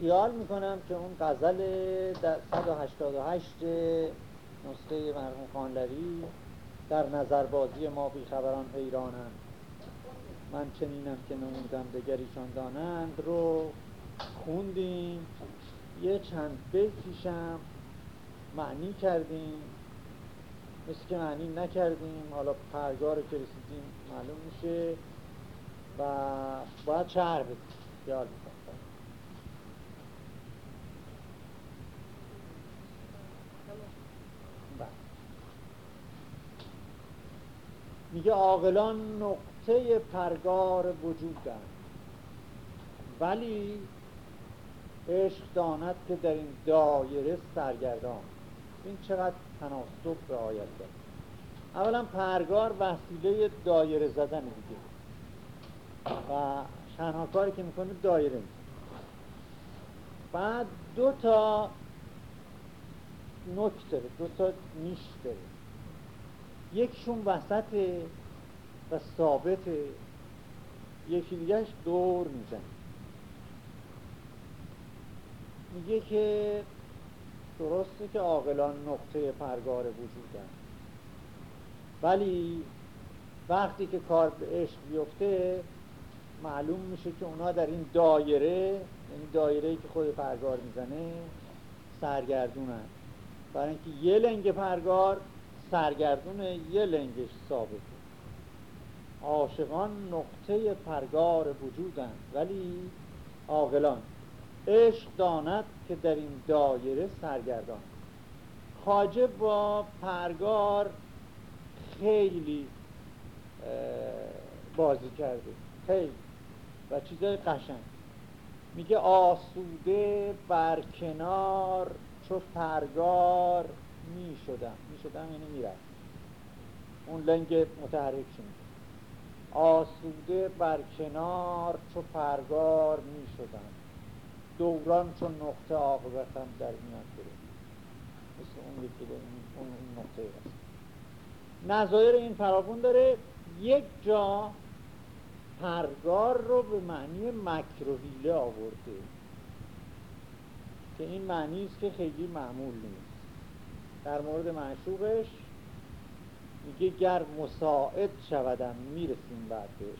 خیال می‌کنم که اون غزل 188 نسخه مرحوم خانلری در نظربازی ما بیخبران حیرانند. من چنینم که نمودم دگریشان دانند رو. خوندیم. یه چند بیتیشم معنی کردیم. مثل که معنی نکردیم. حالا پرگار که رسیدیم معلوم میشه. و باید شهر بدیم خیال بله. میگه عاقلان نقطه پرگار وجودن ولی عشق داند که در این دایره سرگردان. این چقدر تناسب رعایت داره اولا پرگار وسیله دایره زدن دیگه و تنها کاری که می‌کنه دایره می‌کنه بعد دو تا نک داره دو تا نیش داره. یکشون وسط و ثابته یکی دیگهش دور می‌زنه. میگه که درسته که عاقلان نقطه پرگار وجودن ولی وقتی که کار به عشق بیفته معلوم میشه که اونا در این دایره یعنی دایره که خود پرگار می‌زنه سرگردونن. برای اینکه یه لنگ پرگار سرگردونه یه لنگش ثابته عاشقان نقطه پرگار وجودن ولی عاقلان. عشق داند که در این دایره سرگردان. خاجه با پرگار خیلی بازی کرده. خیلی. و چیزای قشنگ. میگه آسوده بر کنار چو پرگار می‌شدم. می‌شدم یعنی می‌رفت اون لنگ متحرک شد آسوده بر کنار چو پرگار می‌شدم دوران چون نقطه عاقبتم در میان گرفت. مثل اون یکی اون نقطه هست. نظایر این فراغون داره یک جا پرگار رو به معنی مکر آورده. که این معنی است که خیلی معمول نیست. در مورد معشوقش میگه گر مساعد شودم می‌رسیم بعد بهش.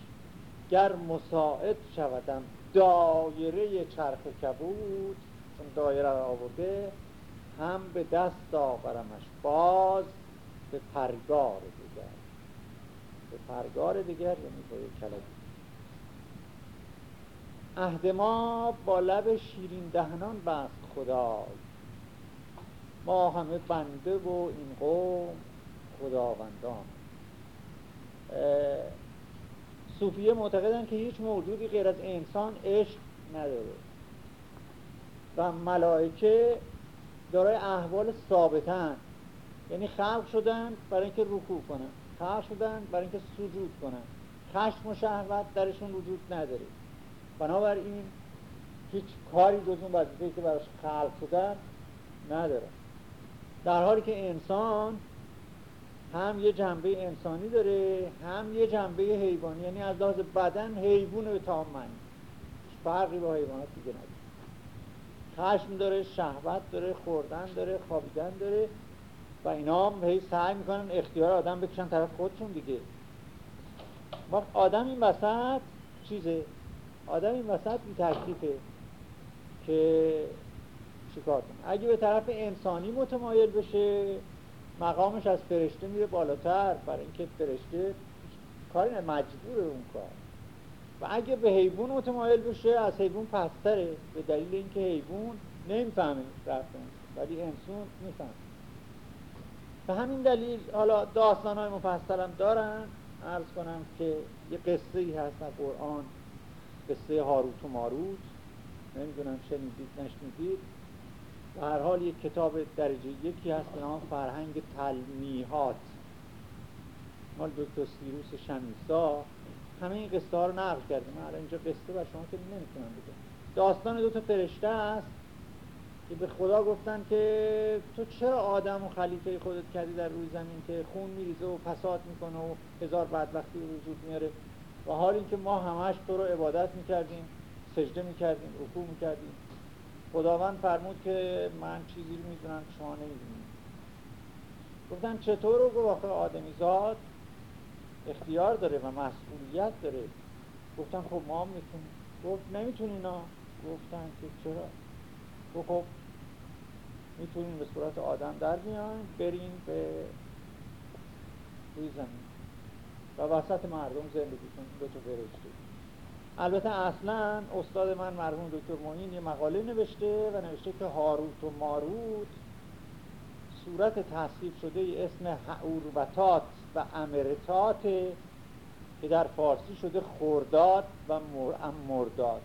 گر مساعد شودم دایره چرخ کبود چون دایره رو آورده هم به دست آورمش باز به پرگار دیگر. به پرگار دیگر یعنی با یک عهد ما با لب شیرین دهنان بست خدای. ما همه بنده و این قوم خداوندان. صوفیه معتقدن که هیچ موجودی غیر از انسان عشق نداره. و ملائکه دارای احوال ثابتن. یعنی خلق شدن برای اینکه رکوع کنن. خلق شدن برای اینکه سجود کنن. خشم و شهوت درشون وجود نداره. بنابراین هیچ کاری جز اون که براش خلق شدن نداره. در حالی که انسان هم یه جنبه انسانی داره هم یه جنبه حیوانی. یعنی از لحاظ بدن حیوان به تمام معنی. فرقی با حیوانات دیگه نداره. خشم داره شهوت داره خوردن داره خوابیدن داره و اینا هم هی سعی می‌کنن اختیار آدم بکشن طرف خودشون دیگه. وقت آدم این وسط چیزه؟ آدم این وسط بی تکلیفه که چیکار کنه اگه به طرف انسانی متمایل بشه مقامش از فرشته میره بالاتر برای اینکه فرشته کاری نه مجبور اون کار. و اگه به حیوان متمایل بشه از حیوان پستره. به دلیل اینکه حیوان نمی‌فهمه رفتن ولی انسان می‌فهمه. به همین دلیل حالا داستان های مفصلم دارن. عرض کنم که یه قصه ای هست در قرآن. قصه هاروت و ماروت. نمی‌دونم شنیدید نشنیدید. و هر حال یک کتاب درجه یکی هست به نام فرهنگ تلمیحات. مال دکتر سیروس شمیسا. همه این قصه ها رو نقل کرده من اینجا قصه بر شما که نمی‌تونم بگم. داستان دو تا فرشته است که به خدا گفتن که تو چرا آدم و خلیفه خودت کردی در روی زمین که خون میریزه و فساد می‌کنه و هزار بدبختی رو وجود میاره؟ و حال اینکه ما همش تو رو عبادت می‌کردیم سجده می‌کردیم رکوع می‌کردیم. خداوند فرمود که من چیزی رو می‌دونم شما نمی‌دونید. گفتن چطور؟ رو گفت آدمی زاد اختیار داره و مسئولیت داره. گفتن خب ما می‌تونیم. گفت نمی‌تونی اینا گفتن که چرا؟ گفت خب می‌تونیم به صورت آدم در بیان بریم به روی زمین و وسط مردم زندگی کنیم به تو فرشته البته اصلا استاد من مرحوم دکتر معین یه مقاله نوشته و نوشته که هاروت و ماروت صورت تصحیف شده اسم حعوربتات و امرتات که در فارسی شده خورداد و مرداد.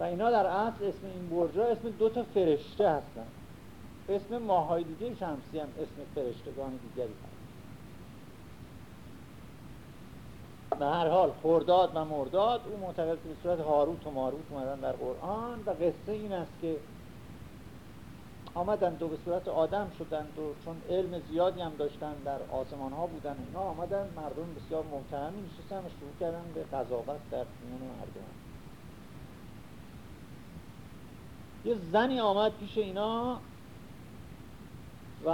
و اینا در اصل اسم این برجا اسم دو تا فرشته هستن. اسم ماهای دیگه شمسی هم اسم فرشتگان دیگری هست. به هر حال خورداد و مرداد او معتقد به صورت هاروت و ماروت اومدن در قرآن و قصه این است که آمدند و به صورت آدم شدند و چون علم زیادی هم داشتن در آسمان ها بودن اینا آمدن مردم بسیار محترمی نشستن و شروع کردن به قضاوت در میان مردم یه زنی آمد پیش اینا و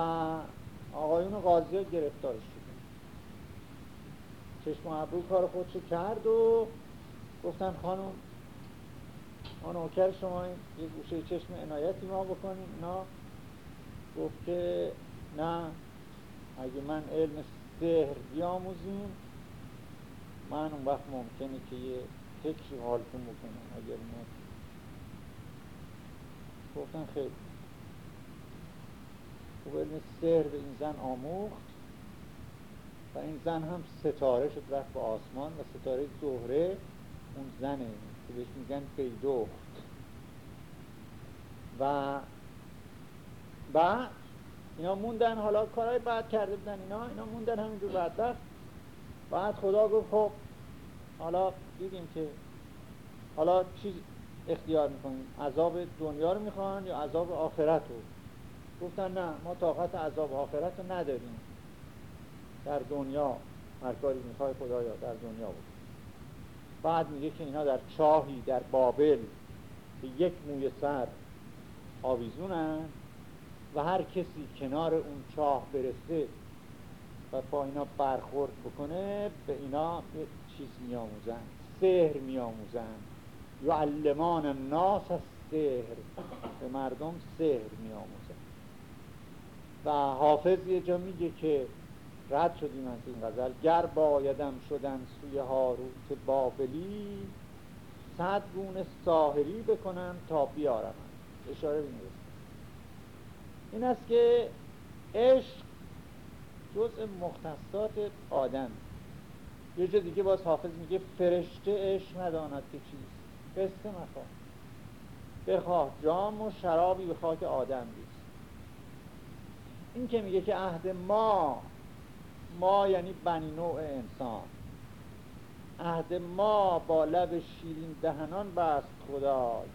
آقایون قاضی گرفتارش چشم ابرو کار خودشو کرد و گفتن خانم ما نوکر شما یه گوشه چشم عنایتی ما بکنیم اینا گفت که نه اگه من علم سهر بیاموزیم من اون وقت ممکنه که یه فکری حالتون بکنم اگر ما گفتن خیلی. خوب علم سهر به این زن آموخت. و این زن هم ستاره شد رفت به آسمان و ستاره زهره اون زنه که بهش میگن پیدوخت. و بعد اینا موندن حالا کارهای بعد کرده بودن اینا اینا موندن همینجور بعد بعد خدا گفت خب حالا دیدیم که حالا چیز اختیار می‌کنیم. عذاب دنیا رو می‌خوان یا عذاب آخرت رو؟ گفتن نه ما طاقت عذاب آخرت رو نداریم. در دنیا هر کاری می‌خوای خدایا در دنیا بود بعد میگه که اینا در چاهی در بابل به یک موی سر آویزونن و هر کسی کنار اون چاه برسه و با اینا برخورد بکنه به اینا یه چیز میآموزن سهر میآموزن. یعلمان الناس از سهر به مردم سهر میآموزن. و حافظ یه جا میگه که رد شدیم از این غزل. گر بایدم شدن سوی هاروت بابلی صد گونه ساهری بکنم تا بیارم. اشاره بینید این است. که عشق جزء مختصات آدم. یه جا دیگه باز حافظ میگه فرشته عشق نداند که چیست. قصه مخواه. بخواه جام و شرابی به خاک آدم بیست. این که میگه که عهد ما ما یعنی بنی نوع انسان. عهد ما با لب شیرین دهنان بست خدای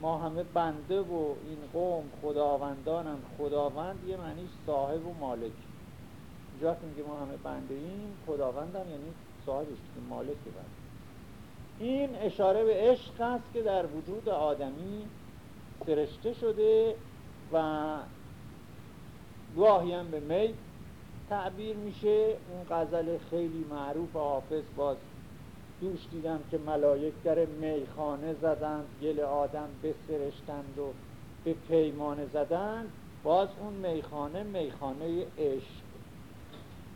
ما همه بنده و این قوم خداوندانم. خداوند یه معنی صاحب و مالک. اینجا که میگه ما همه بنده ایم خداوندم یعنی صاحبش که مالک بنده. این اشاره به عشق است که در وجود آدمی سرشته شده و گاهی هم به می تعبیر میشه اون غزل خیلی معروف حافظ باز دوش دیدم که ملائک در میخانه زدند گل آدم بسرشتند و به پیمانه زدند. باز اون میخانه میخانه عشق.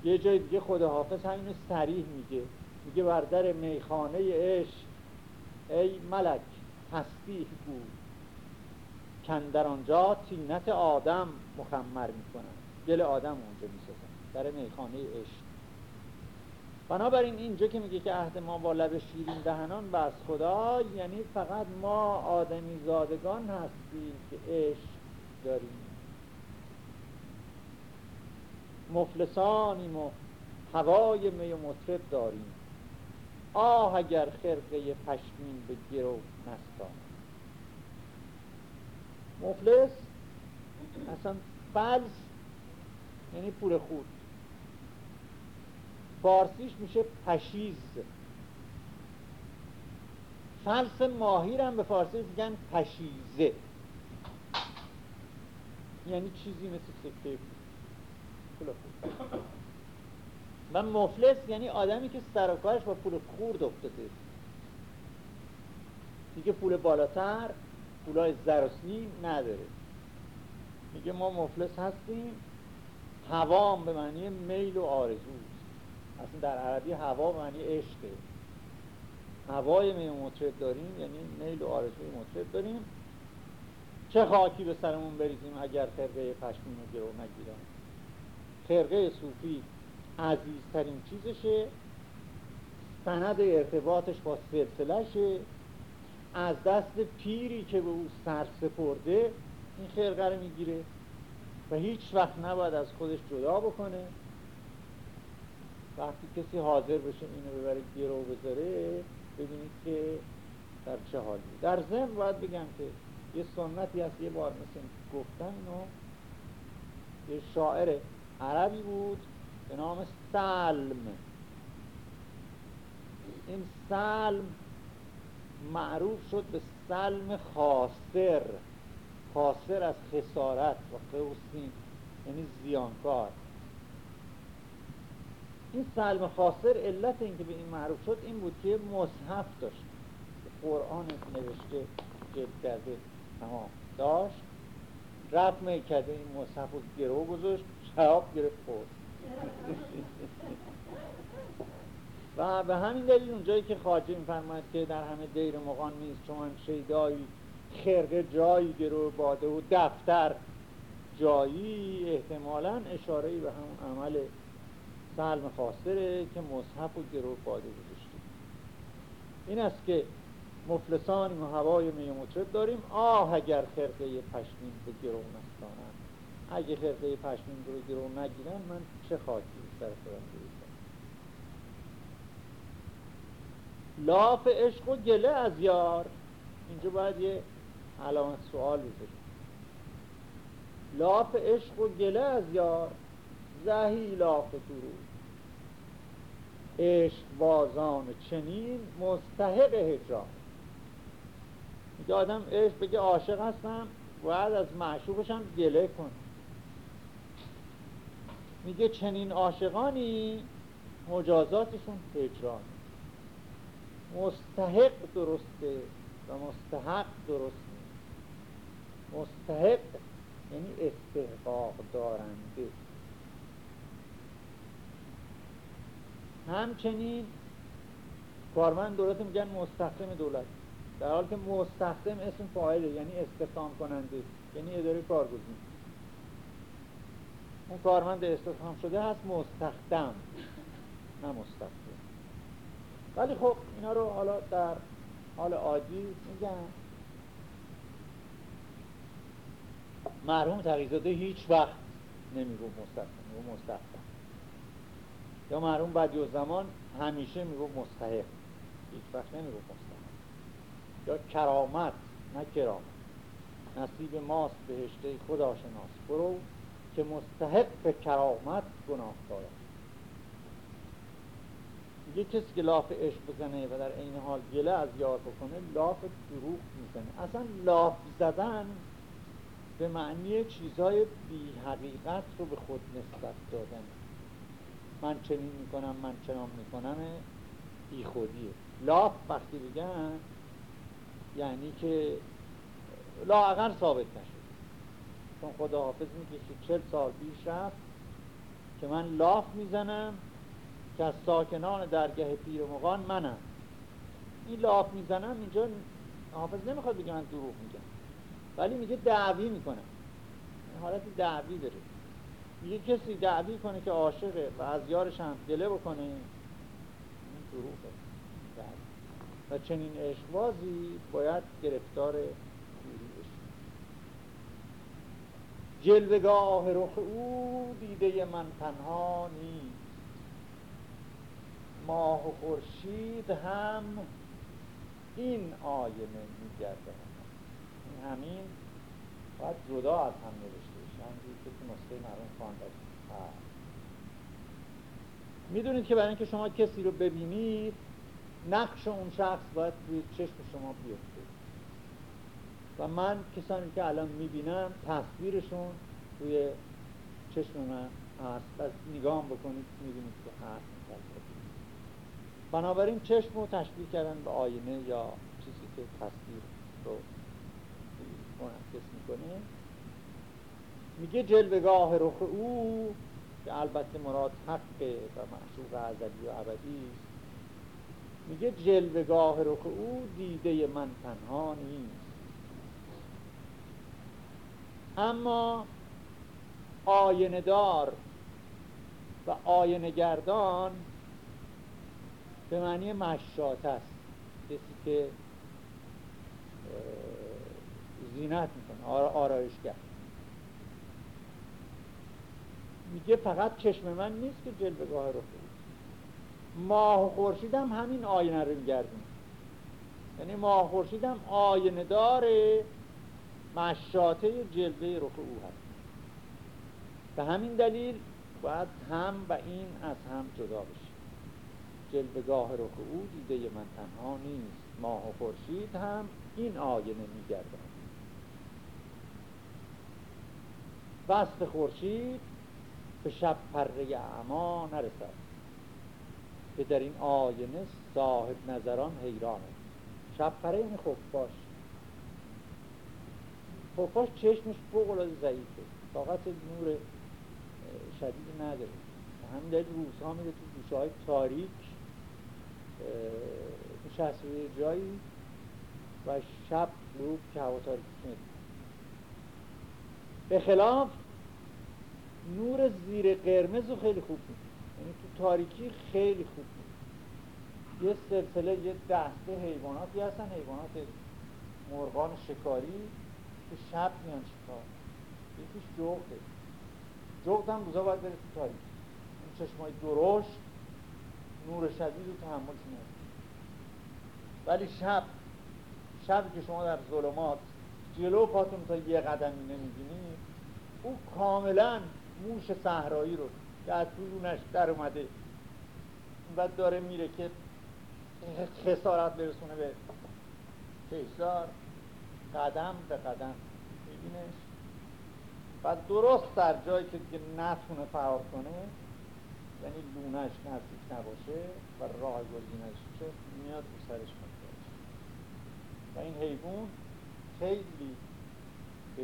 یه جای دیگه خدا حافظ همینو سریح میگه. میگه بر در میخانه عشق ای ملک تسبیح بود کن آنجا تینت آدم مخمر می‌کنن گل آدم اونجا می‌سازن در میخانه عشق. بنابراین اینجا که میگه که عهد ما با لب شیرین دهنان بس خدا یعنی فقط ما آدمی زادگان هستیم که عشق داریم. مفلسانیم و هوای می و مطرب داریم. آه اگر خرقه پشمین به گرو نستان. مفلس اصلا فلس یعنی پول خود. فارسیش میشه پشیز. فلس ماهی هم به فارسی میگن پشیزه. یعنی چیزی مثل سکه. و مفلس یعنی آدمی که سر و کارش با پول خورد افتاده. دیگه پول بالاتر پولای زرسنی نداره. میگه ما مفلس هستیم هوام به معنی میل و آرزو. اصلا در عربی هوا معنی عشقه. هوای می مطرب داریم یعنی میل و آرزوی مطرب داریم. چه خاکی به سرمون بریزیم اگر خرقه پشمین رو گرو نگیرم خرقه صوفی عزیزترین چیزشه. سند ارتباطش با سلسلشه از دست پیری که به او سر سپرده این خرقه رو می‌گیره و هیچ وقت نباید از خودش جدا بکنه. وقتی کسی حاضر بشه اینو ببره گرو بذاره ببینید که در چه حالی. در ضمن باید بگم که یه سنتی هست یه بار مثل گفتم اینو یه شاعر عربی بود به نام سلم. این سلم معروف شد به سلم خاسر خاسر از خسارت و قوسین یعنی زیانکار. این سلم خاسر علت اینکه به این معروف شد این بود که مصحف داشت. قرآن نوشته کرده تمام داشت. رفت میکده این مصحف رو گروه گذاشت شراب گرفت خورد. و به همین دلیل اونجایی که خاجه میفرماید که در همه دیر مقان نیست چون شیدایی خرقه جایی گرو باده و دفتر جایی احتمالا اشاره به همون عمل سلم خاصره که مصحف و گرو باده گذاشته این است که مفلسانیم و هوای می داریم. آه اگر خرقه پشمین به گرو نستانم اگه خرقه پشمین رو گرو نگیرن من چه خاکی سر خودم لاف عشق و گله از یار. اینجا باید یه علامت سوال بذاریم لاف عشق و گله از یار. زهی لاف درود عشق بازان چنین مستحق هجران. میگه آدم عشق بگه عاشق هستم باید از معشوقش هم گله کن میگه چنین عاشقانی مجازاتشون هجران. مستحق درسته و مستحق درست مستحق یعنی استحقاق دارنده. همچنین کارمند دولت میگن مستخدم دولت. در حال که مستخدم اسم فاعله یعنی استخدام کننده یعنی اداره کارگزین. اون کارمند استخدام شده هست مستخدم نه مستخدم. ولی خب اینا رو حالا در حال عادی میگن. مرحوم تقیزاده هیچ وقت نمیگو مستخدم میگو مستخدم. یا مرحوم بدی زمان همیشه میگو مستحق. هیچ وقت نمیگو مستحق. یا کرامت نه کرامت. نصیب ماست بهشته خدا شناس. برو که مستحق به کرامت گناه دارد یه کسی که لاف عشق بزنه و در این حال گله از یار بکنه لاف دروغ می‌زنه. اصلا لاف زدن به معنی چیزهای بی حقیقت رو به خود نسبت دادن. من چنین می‌کنم من چنان می‌کنم بی خودیه. لاف وقتی بگن یعنی که لاغر ثابت نشد چون خدا حافظ که چل سال پیش رفت که من لاف می‌زنم که از ساکنان درگه پیر مغان منم. این لاف می‌زنم اینجا حافظ نمی‌خواد بگه من دروغ میگم. ولی میگه دعوی می‌کنم. حالت دعوی داره. میگه کسی دعوی کنه که عاشقه و از یارش هم گله بکنه. این دروغه. و چنین عشقبازی باید گرفتار جلوگاه رخ او دیده من تنها نیست. ماه و خورشید هم این آینه میگرده همین باید جدا از هم نوشته خوانده می‌دونید که برای اینکه شما کسی رو ببینید نقش اون شخص باید روی چشم شما بیفته. و من کسانی که الان می‌بینم تصویرشون روی چشم من هست. پس نگاه بکنید می‌بینید که هست. بنابراین چشم رو تشبیه کردن به آینه یا چیزی که تصویر رو منعکس می‌کنه میگه جلوگاه رخ او که البته مراد حقه و معشوق ازلی و ابدی میگه جلوگاه رخ او دیده من تنها نیست. اما آینه دار و آینه گردان به معنی مشات است. کسی که زینت می‌کنه آرایشگر. میگه فقط چشم من نیست که جلوگاه رو ماه و خورشید هم همین آینه رو میگردیم یعنی ماه و خورشید هم آینه داره مشاته جلوه رخ او هست. به همین دلیل باید هم و این از هم جدا بشه جلوگاه رخ او دیده من تنها نیست. ماه و خورشید هم این آینه میگردن وصف خورشید به شب پره اعما نرسد. که در این آینه صاحب نظران حیرانه. شب پره این خفاش خفاش چشمش فوق العاده ضعیفه. طاقت نور شدید نداره. همین دلیل روزها میره تو گوشه های تاریک نشست روی جایی و شب غروب که هوا تاریک به خلاف نور زیر قرمز رو خیلی خوب میده یعنی تو تاریکی خیلی خوب میده یه سلسله یه دسته حیواناتی هستن حیوانات مرغان شکاری که شب میان شکار یکیش جغده. جغد هم روزا باید بره تو تاریکی. این چشمای درشت نور شدید رو تحمل میاد ولی شب شب که شما در ظلمات جلو پاتون تا یه قدمی نمی‌بینید او کاملا موش صحرایی رو که از رونش در اومده. و داره میره که خسارت برسونه به کشدار. قدم به قدم میبینش. و درست در جایی که دیگه نتونه فرار کنه یعنی لونش نزدیک نباشه و راه گزینش چه میاد رو سرش و این حیوان خیلی به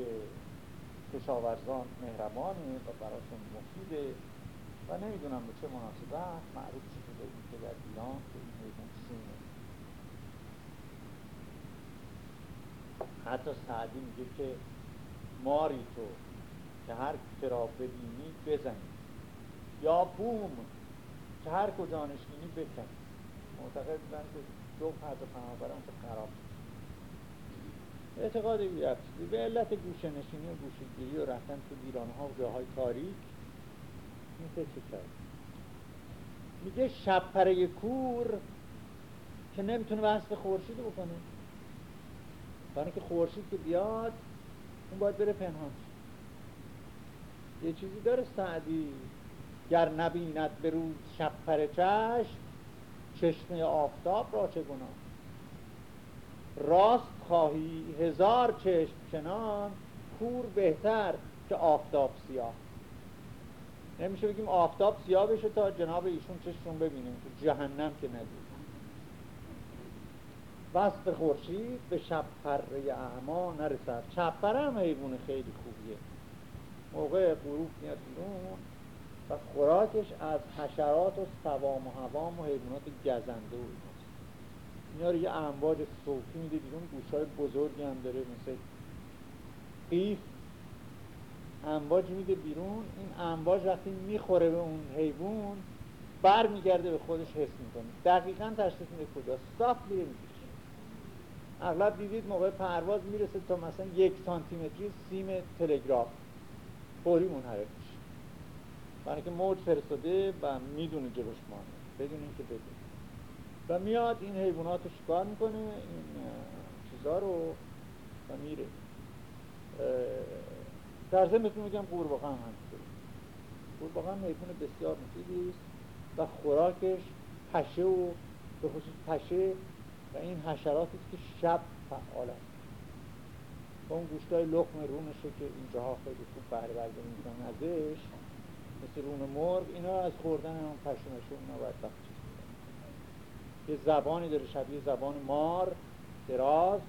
کشاورزان مهربانه و براشون مفیده و نمی‌دونم به چه مناسبت معروف شده که در ایران که این حیوان سینه حتی سعدی میگه که ماری تو که هر که را ببینی بزنی. یا بوم که هر کجا نشینی بکن معتقد بودن که دو فرد پناهبران که خراب اعتقاد بیرفتی به علت گوشه نشینی و گوشه گیری و رفتن تو دیران ها و جاهای تاریک این فکر کرد میگه شب پره کور که نمی‌تونه وصف خورشید بکنه. برای که خورشید که بیاد اون باید بره پنهان یه چیزی داره سعدی. گر نبیند به روز شب پر چشم چشمه آفتاب را چه گناه راست خواهی هزار چشم چنان کور بهتر که آفتاب سیاه. نمیشه بگیم آفتاب سیاه بشه تا جناب ایشون چشمون ببینیم. تو جهنم که ندید. وصف خورشید به شب پره اعما نرسد. شب پره هم حیوان خیلی خوبیه. موقع غروب میاد بیرون و خوراکش از حشرات و سوام و هوام و حیوانات گزنده و اینا رو یه امواج صوفی میده بیرون گوشای بزرگی هم داره مثل قیف امواج میده بیرون. این امواج وقتی می‌خوره به اون حیوان بر میگرده به خودش حس می‌کنه. دقیقا تشخیص میده کجا. صاف میره می‌کشه. اغلب دیدید موقع پرواز می‌رسه تا مثلا یک سانتیمتری سیم تلگراف. فوری منحرف میشه. برای که موج فرستاده و می‌دونه جلوش مانه بدون اینکه بدونه. و میاد این حیوانات رو شکار می‌کنه؟ این چیزا رو و میره. در ضمنتون میگم قورباغه هم همینطوره. قورباغه هم حیوان بسیار مفیدی است و خوراکش پشه و به خصوص پشه و این حشراتی که شب فعال است. با اون گوشتای لخم رونشه که اینجاها خیلی خوب بهره برداری می‌کنن ازش مثل رون مرغ اینا از خوردن هم پشمشون اینا باید یه زبانی داره شبیه زبان مار دراز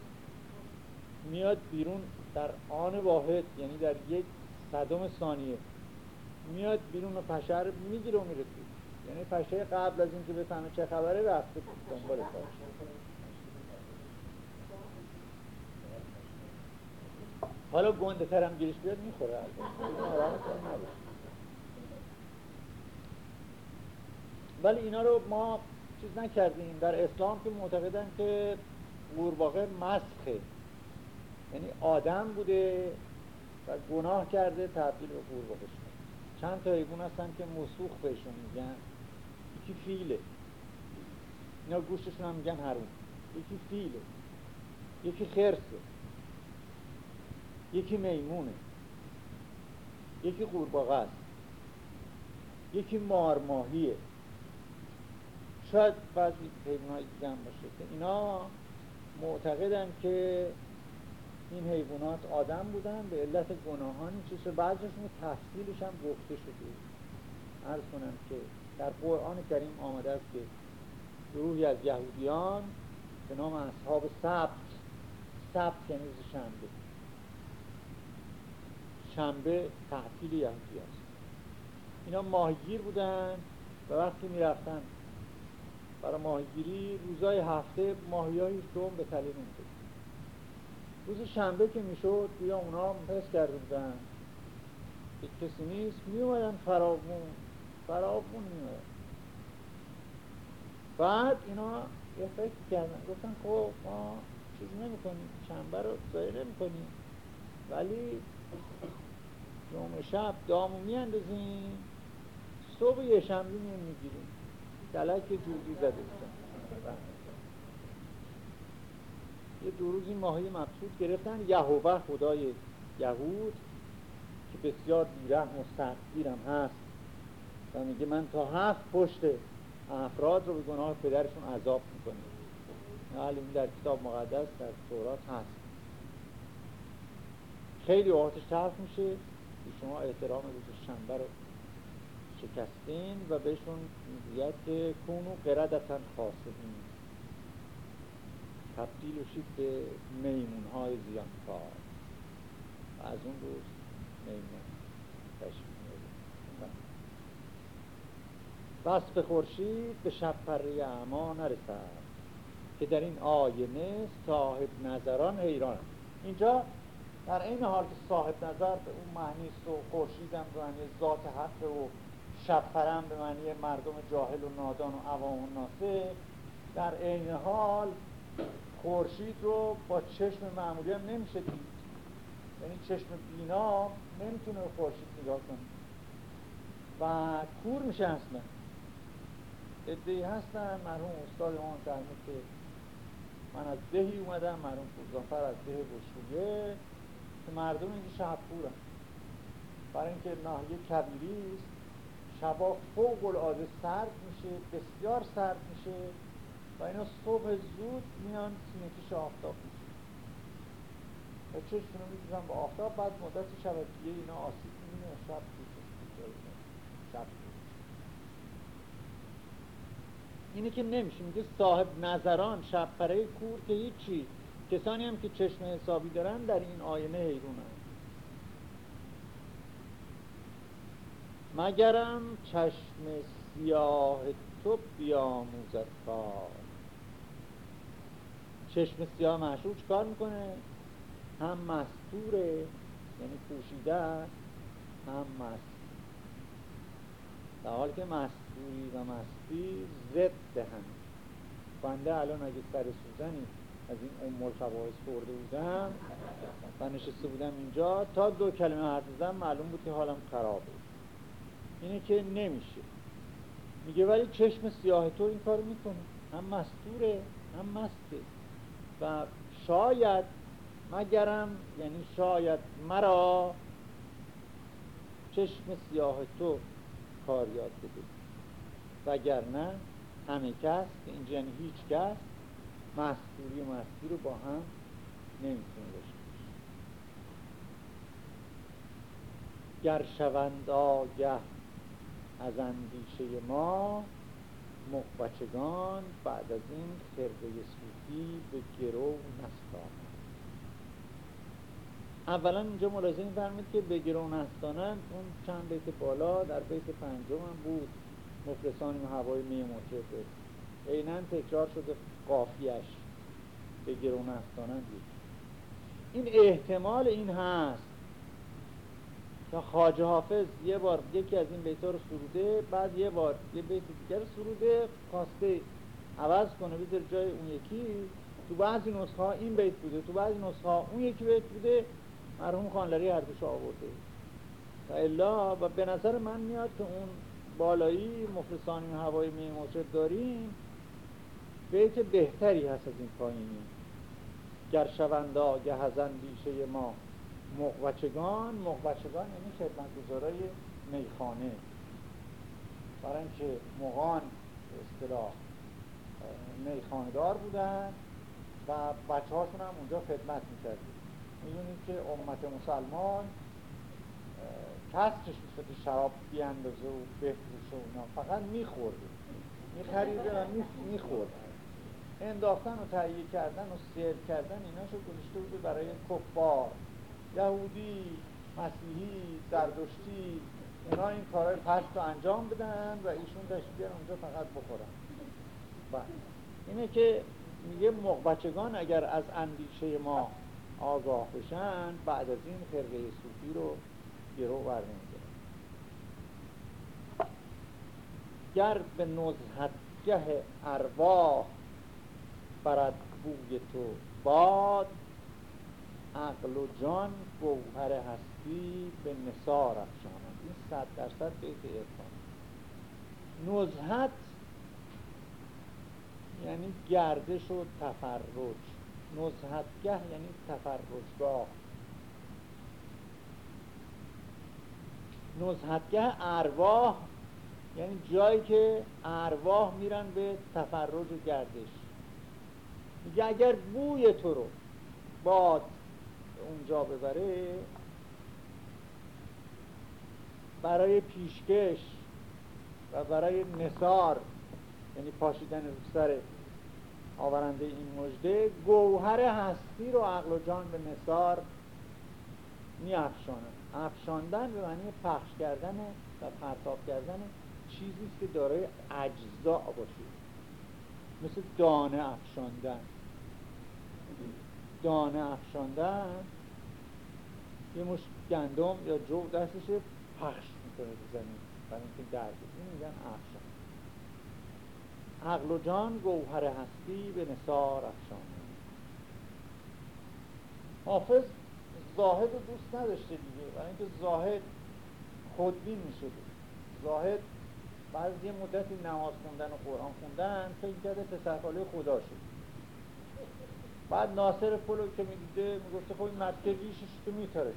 میاد بیرون در آن واحد یعنی در یک صدم ثانیه. میاد بیرون و پشه رو می‌گیره و میره یعنی پشه قبل از اینکه بفهمه چه خبره رفته دنبال کارش حالا گنده ترم گیرش بیاد می‌خوره. ولی اینا رو ما چیز نکردیم. در اسلام که معتقدن که قورباغه مسخه. یعنی آدم بوده و گناه کرده تبدیل به قورباغه شده. چند تا حیوان هستن که مسوخ بهشون میگن. یکی فیله. اینا گوشتشون هم میگن هرون یکی فیله. یکی خرسه. یکی میمونه. یکی قورباغه است. یکی مارماهیه. شاید بعضی حیوانات دیگه هم باشه که اینا معتقدن که این حیوانات آدم بودن به علت گناهانی چیز بعضشون تفصیلش هم گفته شده. عرض کنم که در قرآن کریم آمده است که گروهی از یهودیان به نام اصحاب سبت سبت یعنی شنبه. شنبه تعطیل یهودی است. اینا ماهیگیر بودن و وقتی می‌رفتن برای ماهیگیری روزای هفته ماهی های دوم به تله نمیده روز شنبه که می‌شد بیا اونا حس کرده بودن. کسی نیست. می اومدن فرابون فرابون می اومدن بعد اینا یه فکر کردن. گفتن خب ما چیز نمی کنیم شنبه رو ظاهر نمی کنیم ولی جمعه شب دامو می اندازیم صبح یه شنبه می می‌گیریم. دلک جوزی زده بودن یه دو روزی ماهی مقصود گرفتن. یهوه خدای یهود که بسیار بیرحم و سختگیرم هست و میگه من تا هفت پشت افراد رو به گناه پدرشون عذاب حالا این در کتاب مقدس در تورات هست. خیلی اوقاتش تلخ میشه. شما احترام روز شنبه رو شکستین و بهشون می‌گوید که کونو قردتن خاصهین تبدیل شید به میمون های زیانکار و از اون روز میمون تشکیل به خورشید به شب پره اعما نرسد که در این آینه صاحب نظران حیران اینجا در این حال که صاحب نظر به اون معنی و خورشیدم معنی ذات حق و شب پرم به معنی مردم جاهل و نادان و عوام و ناسه در عین حال خورشید رو با چشم معمولی هم نمیشه دید. یعنی چشم بینا نمی‌تونه خورشید نگاه کنه. و کور میشه اصلا. ادهی هستن مرحوم استاد ما که من از دهی اومدم مرحوم پوزافر از ده بشویه که مردم اینجا شب برای اینکه ناحیه کبیری است. شبا فوق العاده سرد میشه بسیار سرد میشه و اینا صبح زود میان سینه کش آفتاب میشه. و چشمونو می‌گیرن با آفتاب بعد مدت شب دیگه اینا آسیب می‌بینه و شب اینه که نمیشه میگه صاحب نظران شب کور که هیچی. کسانی هم که چشم حسابی دارن در این آینه حیرونن مگرم چشم سیاه تو بیاموزد کار چشم سیاه معشوق کار می‌کنه؟ هم مستوره یعنی پوشیده هم مست در حال که مستوری و مستی ضد هم. بنده الان اگه سر سوزنی از این ام الفواحش خورده بودم و نشسته بودم اینجا تا دو کلمه حرف زدم معلوم بود که حالم خرابه. اینه که نمیشه. میگه ولی چشم سیاه تو این کار می‌کنه هم مستوره هم مسته. و شاید مگرم یعنی شاید مرا چشم سیاه تو کار یاد بده. وگرنه همه کس اینجا یعنی هیچ کس مستوری و مستی رو با هم نمی‌تونه داشته گر آگه از اندیشه ما مقبچگان بعد از این خرقه صوفی به گرو نستان اولا اینجا ملاحظه فرمید که به گرو نستانند اون چند بیت بالا در بیت پنجم هم بود. مفلسانی هوای می مطرفه عینا تکرار شده قافیش به گرو نستانند. این احتمال این هست تا خواجه حافظ یه بار یکی از این بیت‌ها رو سروده بعد یه بار یه بیت دیگر سروده خواسته عوض کنه بیدر جای اون یکی. تو بعضی نسخه ها این بیت بوده تو بعضی نسخه ها اون یکی بیت بوده مرحوم خانلری هر دوش آورده. و الا و به نظر من میاد که اون بالایی مفلسانی هوای می داریم بیت بهتری هست از این پایینی. گر شوندا هزن بیشه ما مقوچگان مقوچگان یعنی خدمتگزارای میخانه. برای اینکه مغان اصطلاح میخانه دار بودن و بچه هاشون هم اونجا خدمت می‌کردید می‌دونید که امت مسلمان کسرش میشه که شراب بیاندازه و بفروشه و اینا. فقط میخورده. میخریده و میخورده انداختن و تهیه کردن و سیر کردن ایناشو گذاشته بوده برای کفار. یهودی مسیحی زردشتی اینا این کارهای پشت رو انجام بدن و ایشون داشت اونجا فقط بخورن بله. اینه که میگه مقبچگان اگر از اندیشه ما آگاه بشن بعد از این خرقه صوفی رو گرو برنمیده گر به نزهتگه ارواح برد بوی تو باد عقل و جان گوهر هستی به نصار افشانند. این صد درصد بیت ارفان نزهت یعنی گردش و تفرج. نزهتگه یعنی تفرجگاه. نزهتگه ارواح یعنی جایی که ارواح میرن به تفرج و گردش. میگه اگر بوی تو رو باد اونجا ببره برای پیشکش و برای نصار یعنی پاشیدن رو سر آورنده این مجده گوهر هستی رو عقل و جان به نصار می افشاندن به معنی پخش کردن و پرتاب کردن چیزی که دارای اجزا باشه. مثل دانه افشاندن. دانه افشاندن یه مش گندم یا جو دستش پخش می‌کنه به زمین. برای اینکه درد این میگن افشان عقل و جان گوهر هستی به نصار افشان حافظ زاهد رو دوست نداشته دیگه. برای اینکه زاهد خودبین می‌شده زاهد بعد یه مدتی نماز خوندن و قرآن خوندن فکر کرده پسرخاله خدا شد بعد ناصر پلو که می‌دیده می‌گفته خب این مرد که ریشش که میتاره؟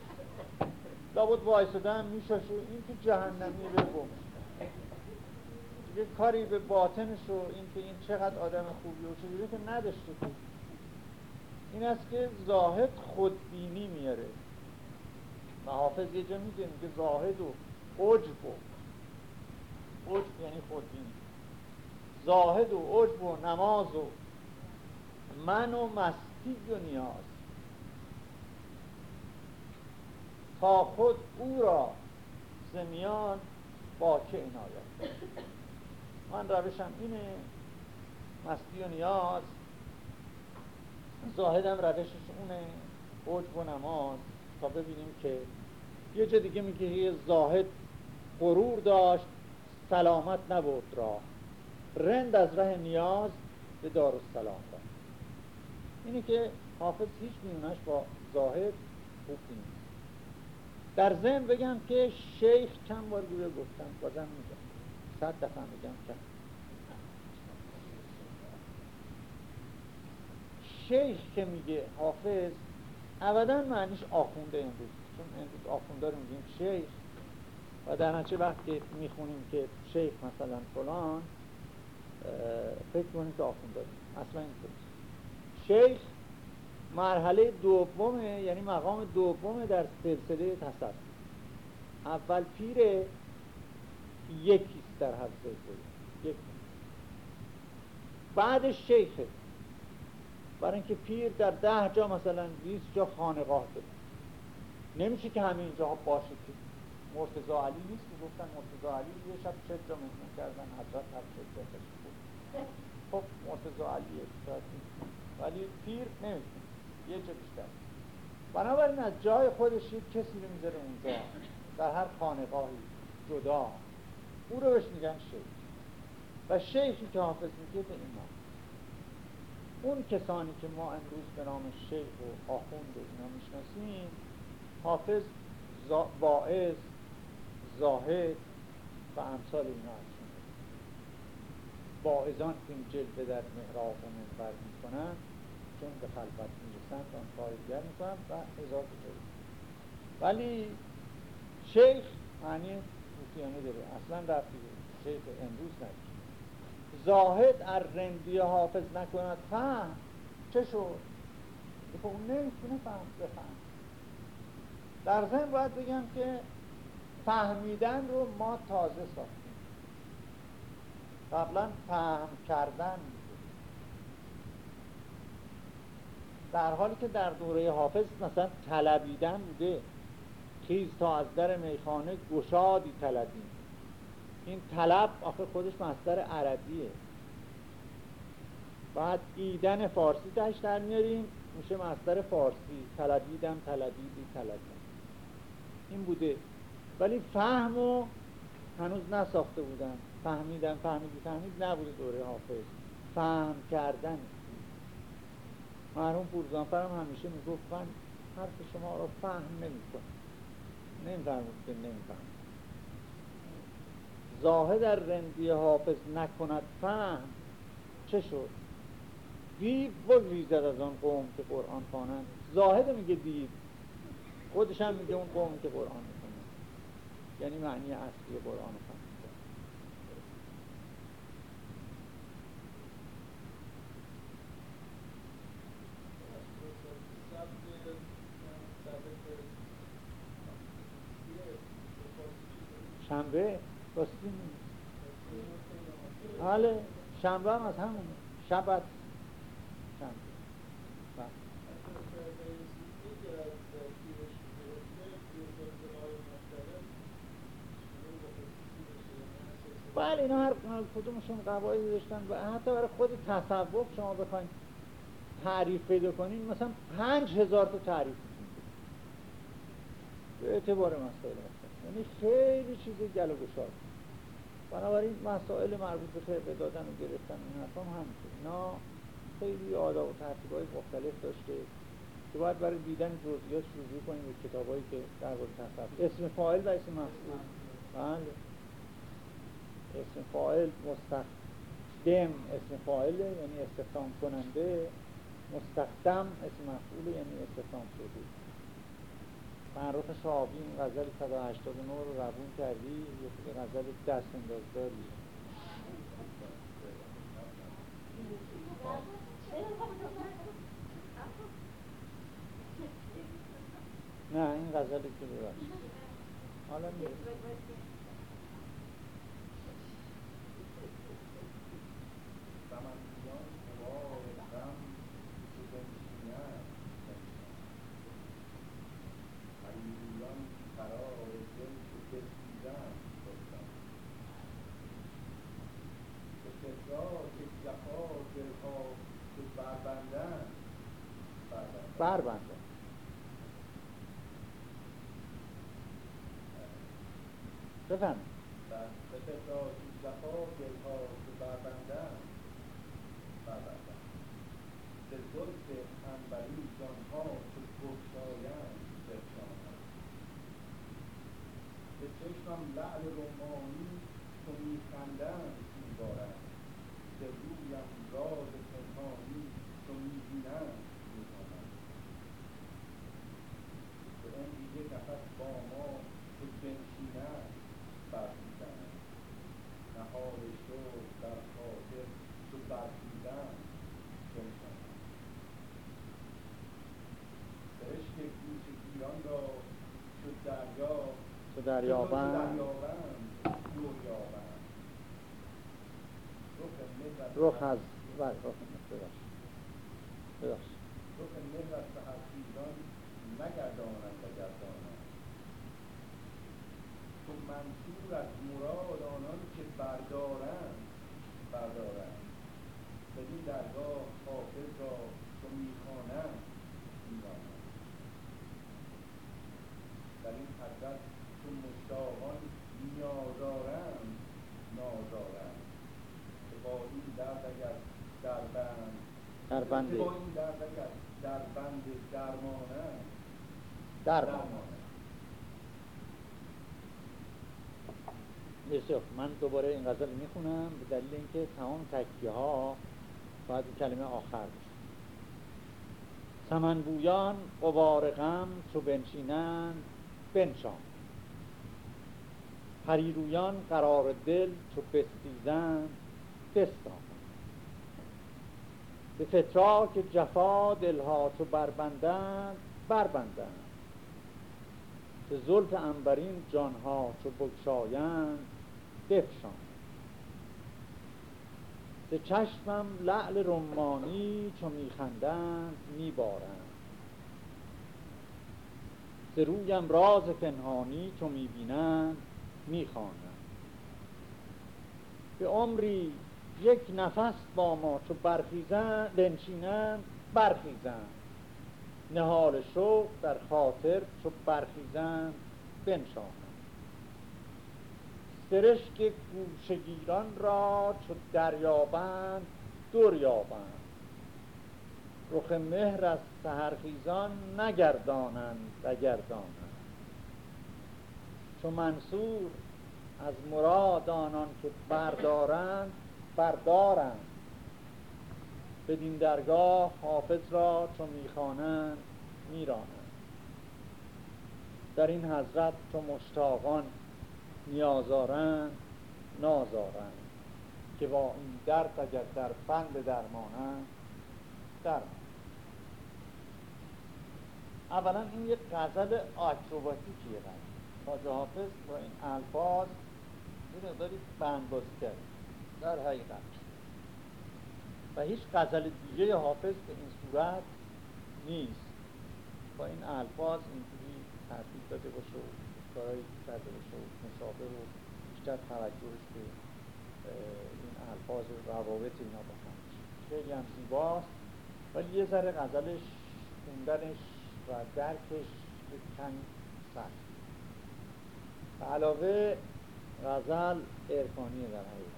لابد وایسادن میشاشه این که جهنمی به دیگه کاری به باطنش رو این که این چقدر آدم خوبی و چیزی که نداشته بود این است که زاهد خودبینی میاره. و حافظ یه جا میگه که زاهد و عجب و عجب یعنی خودبینی. زاهد و عجب و نماز و من و مستی و نیاز. تا خود او را زمیان با که عنایت من روشم اینه مستی و نیاز زاهدم روشش اونه عجب و نماز تا ببینیم که یه جا دیگه میگه یه زاهد غرور داشت سلامت نبود را رند از ره نیاز به دارالسلام. داشت اینه که حافظ هیچ میونش با زاهد خوب نیست. در ذهن بگم که شیخ چند بار گویه گفتم بازم میگم. صد دفعه میگم چند شیخ که میگه حافظ ابدا معنیش آخونده امروز. چون امروز آخونده رو میگیم شیخ. و در نتیجه وقتی می‌خونیم که شیخ مثلا فلان فکر کنید که آخون داریم اصلا اینطور. شیخ مرحله دومه یعنی مقام دومه در سلسله تصف اول پیره یکیست در هر سلسله. یک بعدش شیخه برای اینکه پیر در ده جا مثلا 20 جا خانقاه داره نمیشه که همه اینجا باشه که مرتضی علی نیست که گفتن مرتضی علی یه شب چه جا مهمون کردن حضرت هر چه جا خب مرتضی علی ولی پیر نمیشه یه جا بیشتر. بنابراین از جای خودش یک کسی رو می‌ذاره اونجا. در هر خانقاهی جدا. او رو بهش میگن شیخ. و شیخی که حافظ میگه به این اون کسانی که ما امروز به نام شیخ و آخوند و اینا می‌شناسیم حافظ واعظ زاهد و امثال اینا هستند. واعظان که این جلوه در محراب و منبر می‌کنن. چون به خلفت می‌رسند آن کار دیگر می‌کنن و هزار ولی شیخ معنی صوفیانه داره. اصلا رفتی شیخ امروز نداره. زاهد ار رندی حافظ نکند فهم. چه شد؟ خب اون نمی‌تونه فهم بفهم در ذهن باید بگم که فهمیدن رو ما تازه ساختیم. قبلا فهم کردن در حالی که در دوره حافظ مثلا طلبیدن بوده خیز تا از در میخانه گشادی طلبیم. این طلب آخه خودش مصدر عربیه. بعد ایدن فارسی تش در میاریم میشه مصدر فارسی. طلبیدم طلبیدی طلبیدم. این بوده. ولی فهم و هنوز نساخته بودن. فهمیدن فهمیدی فهمید نبوده دوره حافظ. فهم کردن. مرحوم پورزانفر هم همیشه می‌گفت من حرف شما رو فهم نمی کنم نمیفرمود که نمیفهم. زاهد در رندی حافظ نکند فهم. چه شد؟ دیو بگریزد از آن قوم که قرآن خوانند. زاهد میگه دیو. خودش هم میگه اون قوم که قرآن می‌خونن یعنی معنی اصلی قرآن خوانند شنبه راستی حاله شنبه هم از همون شبت شنبه. بله. اینا هر کدومشون قواعدی داشتن و حتی برای خود تصوف شما بخواید تعریف پیدا کنین مثلا پنج هزار تا تعریف به اعتبار مسائل. یعنی خیلی چیز گل و گشاد بنابراین مسائل مربوط به خیلی دادن و گرفتن این حرف هم همینطور. اینا خیلی آداب و های مختلف داشته که باید برای دیدن جزئیات رجوع کنیم به کتابایی که در مورد اسم فاعل و اسم مفعول بله. اسم فاعل مستخدم اسم فاعل یعنی استخدام کننده. مستخدم اسم مفعول یعنی استخدام شده. معروف شعبی این غزل 189 رو روون کردی؟ یه غزل دست انداز داری. نه این غزلی که ببخشید. حالا می‌رسیم بربنده بفهم به چشمم لعل رمانی چو میخندند میبارند به رویم راز پنهانی چو می‌بینند می‌خوانند به عمری یک نفس با ما چو بنشینند برمیزنند نهار شوق در خاطر را چو دریا چو دریابند. رخ از بله رخ ببخش مهر از سحرخیزان نگردانند اگر دانند تو منصور از مراد آنان که بردارند بردارند. بدین درگاه حافظ را چو می‌خوانند می‌دانند در این حضرت چو مشتاقان نیازارند نازارند که با این درد اگر در بند. در بنده که با این درد اگر در بند درمانند در درمانند بسیار من دوباره این غزل می‌خونم به دلیل اینکه تمام تکیه ها باید کلمه آخر باشه. سمنبویان قبار غم چو بنشینند بنشان. پریرویان قرار دل چو بستیزند بستان. به فتراک جفا دلها چو بربندند بربندند. به زلف انبرین جانها چو بگشایند بفشان ز چشمم لعل رمانی چو میخندند میبارند. ز رویم راز پنهانی چو می‌بینند می‌خوانند. به عمری یک نفس با ما چو برخیزند بنشینند برخیزند. نهال شوق در خاطر چو برخیزند بنشانند. سرشک گوشگیران را چو دریابند دور یابند رخ مهر از سحرخیزان نگردانند نگردانند. چو منصور از مراد آنان که بردارند بردارند بدین درگاه حافظ را چو می‌خوانند میرانند. در این حضرت چو مشتاقان نیازارند نازارند که با این درد اگر در بند درمانند درمان اولا این یک غزل آکروباتیکیه خواجه حافظ با این الفاظ یه مقداری بند بازی کرد در حقیقت و هیچ غزل دیگه حافظ به این صورت نیست. با این الفاظ اینجوری ترتیب داده باشه و کارهایی کرده باشه و مشابه و بیشتر توجهش به این الفاظ و روابط اینا با خیلی هم زیباست. ولی یه ذره غزلش خوندنش و درکش کمی سخت. به علاوه غزل ارفانیه در حقیقت.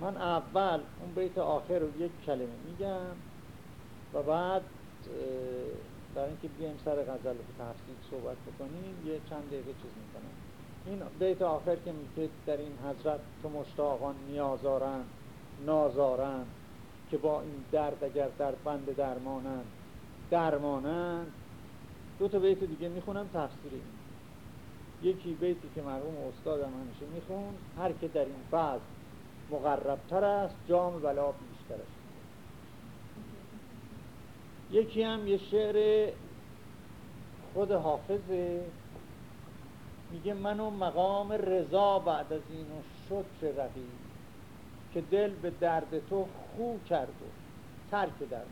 من اول اون بیت آخر رو یک کلمه میگم و بعد برای اینکه بیایم سر غزل رو تفصیل صحبت بکنیم یه چند دقیقه چیز می‌کنم. این بیت آخر که میگه در این حضرت تو مشتاقان نیازارند نازارند که با این درد اگر در بند درمانند درمانند. دو تا بیت دیگه می‌خونم تفسیر این. یکی بیتی که مرحوم استادم همیشه میخون هر که در این بعض مقربتر است جام بلا بیشتر است. یکی هم یه شعر خود حافظه میگه منو مقام رضا بعد از این و شکر رقیب که دل به درد تو خو کرد و ترک درمان.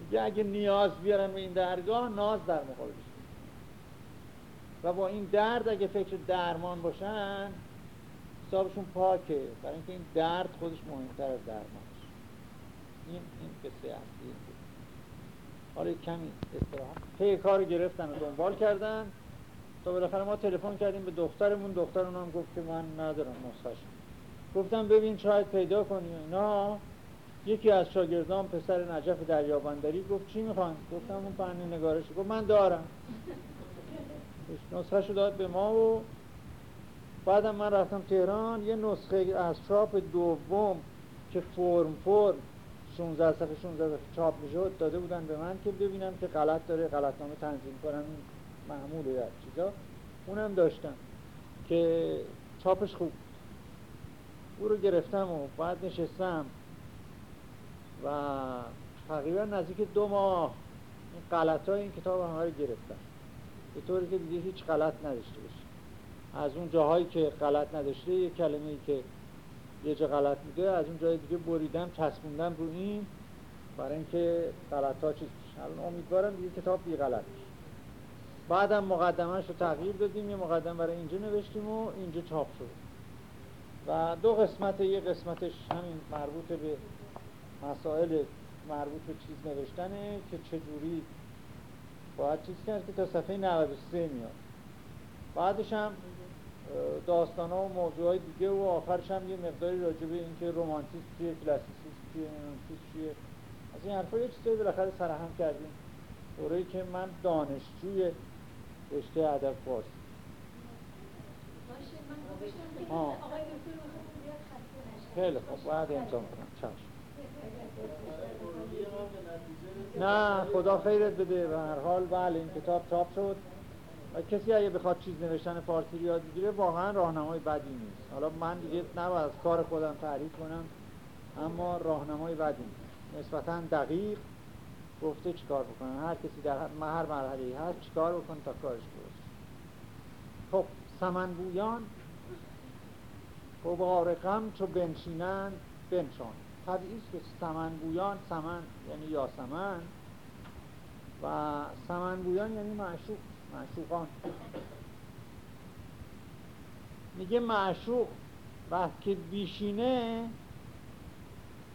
میگه اگه نیاز بیارن به این درگاه ناز در مقابلش. و با این درد اگه فکر درمان باشن حسابشون پاکه. برای اینکه این درد خودش مهمتر از درمانش این این قصه اصلی. حالا کمی استراحت. پی کار گرفتن و دنبال کردن. تا بالاخره ما تلفن کردیم به دخترمون. دخترمون هم گفت که من ندارم نسخش گفتم ببین شاید پیدا کنی اینا. یکی از شاگردان پسر نجف دریابندری گفت چی می‌خوان؟ گفتم اون پهنه نگارش. گفت من دارم. نسخه داد به ما و بعدم من رفتم تهران یه نسخه از چاپ دوم که فرم فرم 16 صفحه 16 صفحه چاپ می‌شد داده بودن به من که ببینم که غلط داره غلطنامه تنظیم کنم محمول یا چیزا. اونم داشتم که چاپش خوب او رو گرفتم و بعد نشستم و تقریبا نزدیک دو ماه این غلط های این کتاب همه رو گرفتن به طوری که دیگه هیچ غلط نداشته باشه از اون جاهایی که غلط نداشته یه کلمه ای که یه جا غلط بوده از اون جای دیگه بریدم چسبوندم رو این برای اینکه غلط ها چیز الان امیدوارم دیگه کتاب بی غلط بعدم مقدمهش رو تغییر دادیم یه مقدم برای اینجا نوشتیم و اینجا چاپ شد. و دو قسمت یه قسمتش همین مربوط به مسائل مربوط به چیز نوشتنه که چجوری باید چیز کرد که تا صفحه 93 میاد. بعدش هم داستان ها و موضوع های دیگه و آخرش هم یه مقداری راجبه اینکه رومانتیسم چیه کلاسیسیسم چیه چیه. از این حرفا یه چیزایی بالاخره سرهم کردیم. دوره‌ای که من دانشجوی رشته ادب فارسی. خیلی خوب بعد امتحان کنم چشم. نه خدا خیرت بده. و هر حال بله این کتاب چاپ شد. و کسی اگه بخواد چیز نوشتن فارسی رو یاد بگیره واقعا راهنمای بدی نیست. حالا من دیگه نباید از کار خودم تعریف کنم اما راهنمای بدی نیست. نسبتا دقیق گفته چیکار بکنن هر کسی در هر مرحله هست چیکار بکن تا کارش درست خب سمنبویان غبار غم چو بنشینند بنشان. طبیعی است که سمنبویان سمن یعنی یاسمن و سمنبویان یعنی معشوق. معشوقان. میگه معشوق وقتی که بیشینه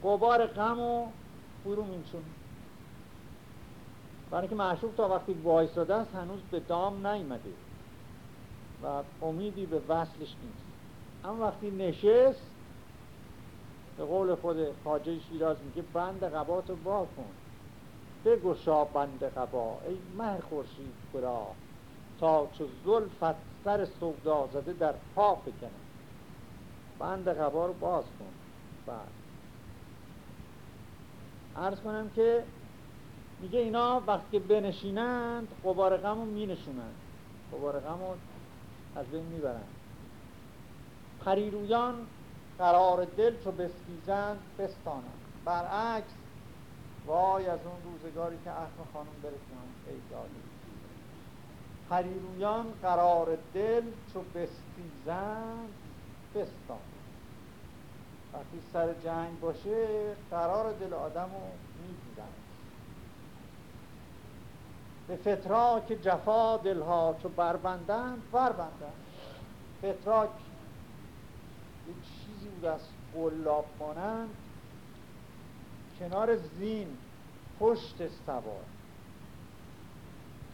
قبار غم و فرو میشونه برای که معشوق تا وقتی وایستاده است هنوز به دام نیمده و امیدی به وصلش نیست. اما وقتی نشست به قول خود خاجه شیراز میگه بند قباتو با کن. بگشا بند قبا ای مه خورشید برا تا چو زلفت سر سودا زده در پا بکنم. بند قبا رو باز کن. بعد عرض کنم که میگه اینا وقتی بنشینند قبار غم رو مینشونند. قبار غم رو از بین می‌برند. پریرویان قرار دل چو بسکیزند بستانند. برعکس وای از اون روزگاری که اخم خانم برسیم. ای پریرویان قرار دل چو بستیزند بستانند وقتی سر جنگ باشه قرار دل آدم رو می‌گیرند به فتراک جفا دلها چو بربندند بربندند. فتراک یه چیزی بود از قلاب مانند کنار زین پشت سوار.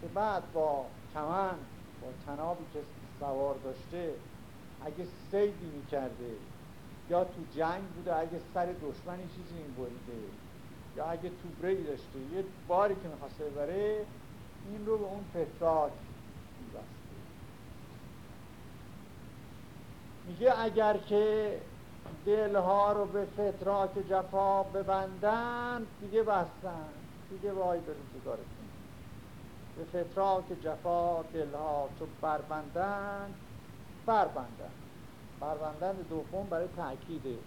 که بعد با کمند یا طنابی که سوار داشته اگه صیدی می‌کرده یا تو جنگ بوده اگه سر دشمنی چیزی این بریده یا اگه توبره داشته یه باری که می‌خواسته ببره این رو به اون فتراک میبسته. میگه اگر که دلها رو به فتراک جفا ببندن دیگه بستن. دیگه وای به روزگارتون. به فتراک جفا دلها چو بربندن بربندن. بربندن دوم برای تاکید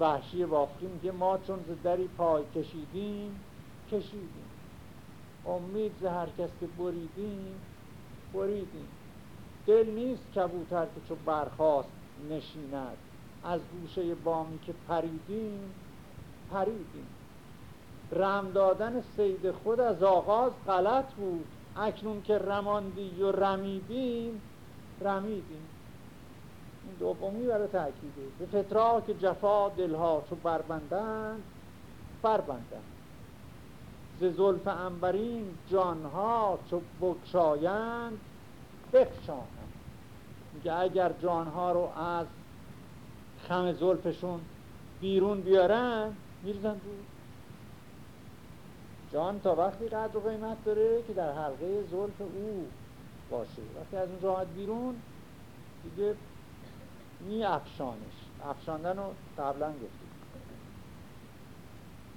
وحشی بافری میگه ما چون زدری پای کشیدیم کشیدیم. امید ز هر کس که بریدیم بریدیم. دل نیست کبوتر که چو برخواست نشیند. از گوشه بامی که پریدیم پریدیم. رم دادن سید خود از آغاز غلط بود. اکنون که رماندی و رمیدیم رمیدیم. این دومی برای تأکیده به فتراک جفا دلها چو بربندند بربندند ز زلف انبرین جانها چو بکشایند بخشانند میگه اگر جانها رو از خم زلفشون بیرون بیارن میرزن دور جان تا وقتی قدر و قیمت داره که در حلقه زلف او باشه. وقتی از اون راحت بیرون دیگه می افشانش افشاندن رو قبلا گفتیم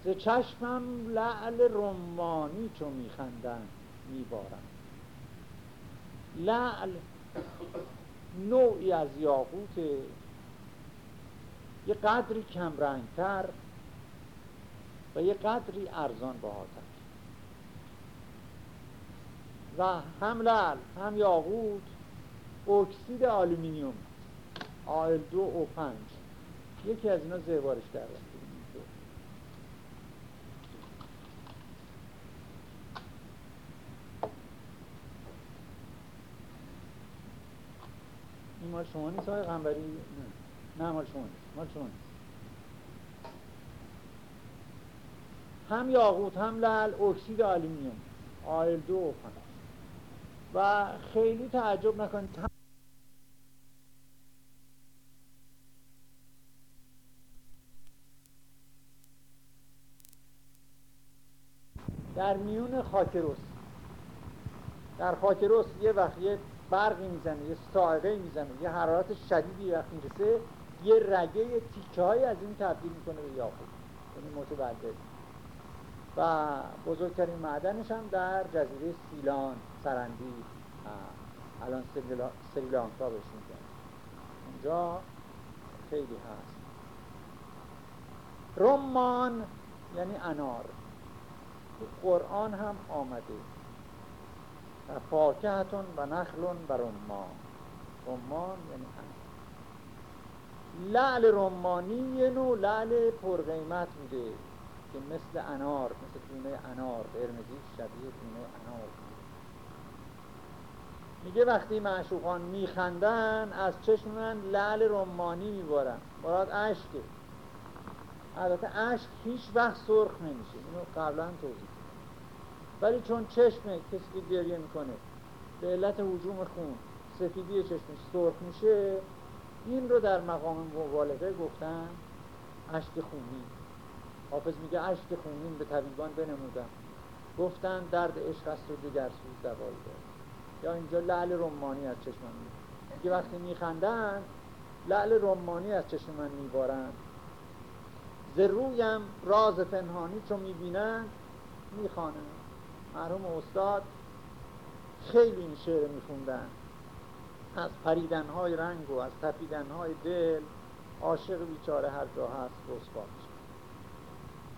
ز چشمم لعل رمانی چو میخندن میبارن لعل نوعی از یاقوت یه قدری کمرنگتر و یه قدری ارزان بهاتر و هم لعل هم یاقوت اکسید آلومینیوم آل دو او پنج. یکی از اینا زهبارش در این مال شما نیست های غنبری؟ نه. مال شما نیست. مال شما نیست. هم یاقوت هم لعل اکسید آلومینیوم. آیل دو و خیلی تعجب نکنید. در میون خاک رس. در خاک رس یه وقت یه برقی می‌زنه یه صاعقه می‌زنه یه حرارت شدیدی وقت می‌رسه یه رگه تیکه های از این تبدیل می‌کنه به یاقوت یعنی متبدل و بزرگترین معدنش هم در جزیره سیلان. سرندی. الان سریلانکا بهش میگن. اونجا خیلی هست. رمان یعنی انار. تو قرآن هم آمده. و فاکهتون و نخلون و رمان. رمان یعنی انار. لعل رمانی یه نوع لعل پرقیمت بوده که مثل انار مثل دونه انار قرمزی شبیه دونه انار. میگه وقتی معشوقان میخندن از چشم من لعل رمانی میبارن. مراد عشقه. البته عشق هیچ وقت سرخ نمیشه. اینو قبلا توضیح ولی چون چشم کسی که گریه می‌کنه به علت حجوم خون سفیدی چشمش سرخ میشه این رو در مقام مبالغه گفتن عشق خونی حافظ میگه عشق خونین به طبیبان بنمودم گفتن درد عشق است و دیگر سوز دوال یا اینجا لعل رمانی از چشم من میگه وقتی میخندن لعل رمانی از چشم من میبارن. ز رویم راز پنهانی چون می‌بینن می‌خوانن. مرحوم استاد خیلی این شعر میخوندن. از پریدنهای رنگ و از تپیدنهای دل عاشق بیچاره هر جا هست رسوا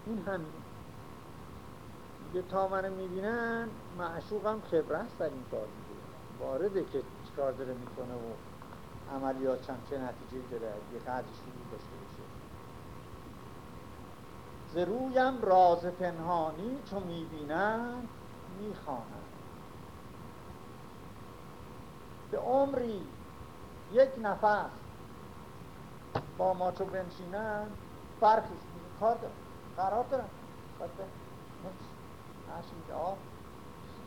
این همین. میگه تا منو می‌بینن معشوقم خبره است در این کار میگه وارده که چیکار داره می‌کنه و عملیات هم چه نتیجه داره یه قدر شروع داشته باشه. ز رویم راز پنهانی چون می‌بینن می‌خوانن به عمری یک نفس با ما چو بنشینن فرقی کار دارن قرار دارن. باید به میگه آه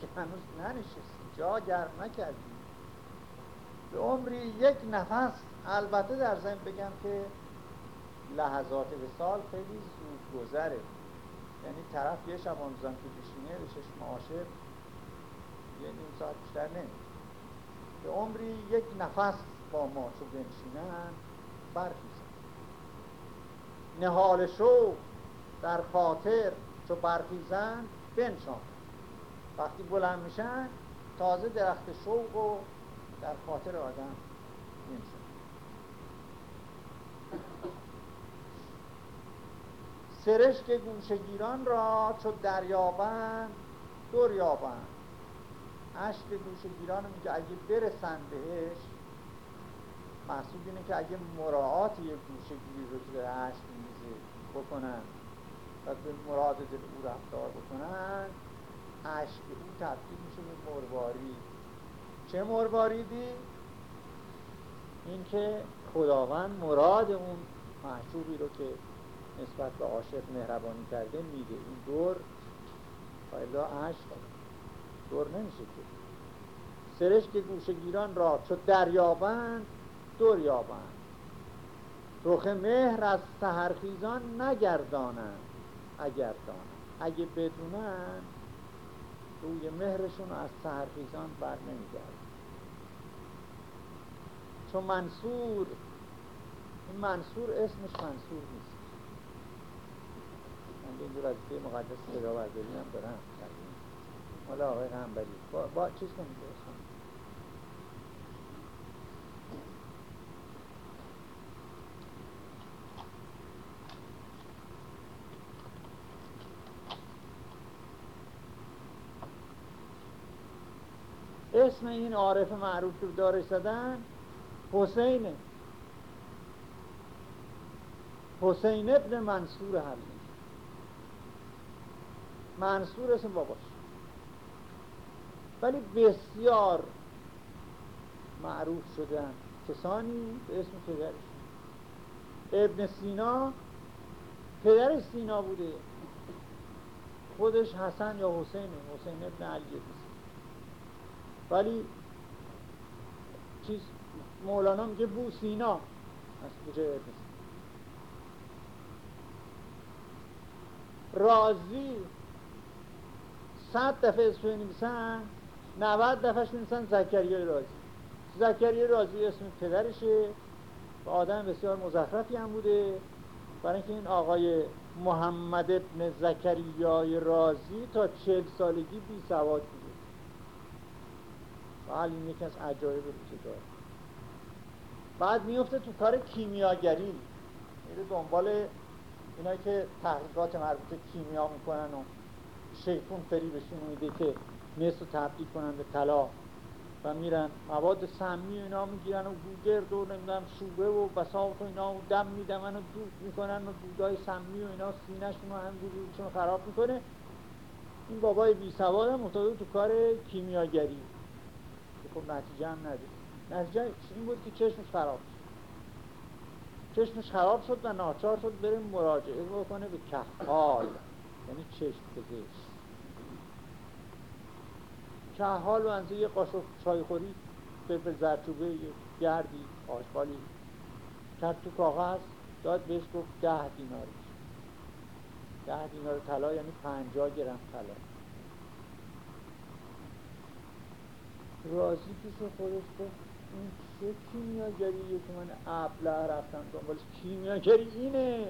که هنوز ننشستی جا گرم نکردی. به عمری یک نفس البته در زمین بگم که لحظات سال خیلی زود گذره. یعنی طرف یه شب آموزان که بشینه به چشم عاشق یه نیم ساعت بیشتر نمید به عمری یک نفس با ما چو بنشینن برخیزن. نهال شو در خاطر چو برخیزن بنشان. وقتی بلند میشن تازه درخت شوق و در خاطر آدم نمیشن سرشک گوشگیران را چو دریابند دور عشق گوشگیران میگه اگه برسن بهش محصول اینه که اگه مراعات یک گوشگیری رو که عشق میزه بکنن. و به مراد دل او رفتار بکنن عشق او تبدیل میشه به مرواری. چه مرواریدی؟ اینکه خداوند مراد اون محشوبی رو که نسبت به عاشق مهربانی کرده میده. این دور فایلا عشق دور نمیشه که. سرش که گوشگیران را چو دریابند دور یابند. رخ مهر از سهرخیزان نگردانند. اگر دانند. اگه بدونن روی مهرشون از سهرخیزان بر نمیگرد. چون منصور این منصور اسمش منصور نیست. من به اینجور وظیفه مقدس صدا هم دارم. حالا آقای غنبری با, با چیز کنید. اسم این عارف معروف رو داره زدن؟ حسینه. حسین ابن منصور حلی منصور اسم باباش. ولی بسیار معروف شدن. کسانی به اسم پدرش. ابن سینا پدرش سینا بوده. خودش حسن یا حسینه؟ حسین ابن علی چیز مولانا میگه بو سینا. از کجا رازی صد دفعه اسم نویسن 90 دفعهش نویسن زکریای رازی زکریای رازی اسم پدرشه. و آدم بسیار مزخرفی هم بوده. برای اینکه این آقای محمد ابن زکریای رازی تا چل سالگی بی سواد بوده حال این یکی از عجایب روزگار بعد میفته تو کار کیمیاگری میره دنبال اینایی که تحقیقات مربوط کیمیا می‌کنن و شیطون فریبشون میده که مثل تبدیل کنن به طلا. و میرن مواد سمی و اینا می‌گیرن و گوگرد و نمی‌دونم شوبه و بساط و اینا و دم میدمن و دود می‌کنن و دودای سمی و اینا سینهشون هم رو خراب می‌کنه. این بابای بی سواد هم تو کار کیمیاگری خب نتیجه هم نده نتیجه این بود که چشمش خراب شد. چشمش خراب شد و ناچار شد بره مراجعه بکنه به کهال. یعنی چشم پزشک. و انزه یه قاشق چایخوری به زرچوبه یه گردی آشغالی کرد تو کاغذ داد بهش گفت ده دینار. ده دینار طلا یعنی پنجاه گرم طلا. راضی پیش خودش گفت این چه کیمیاگریه که من ابله رفتم دنبالش. کیمیاگری اینه.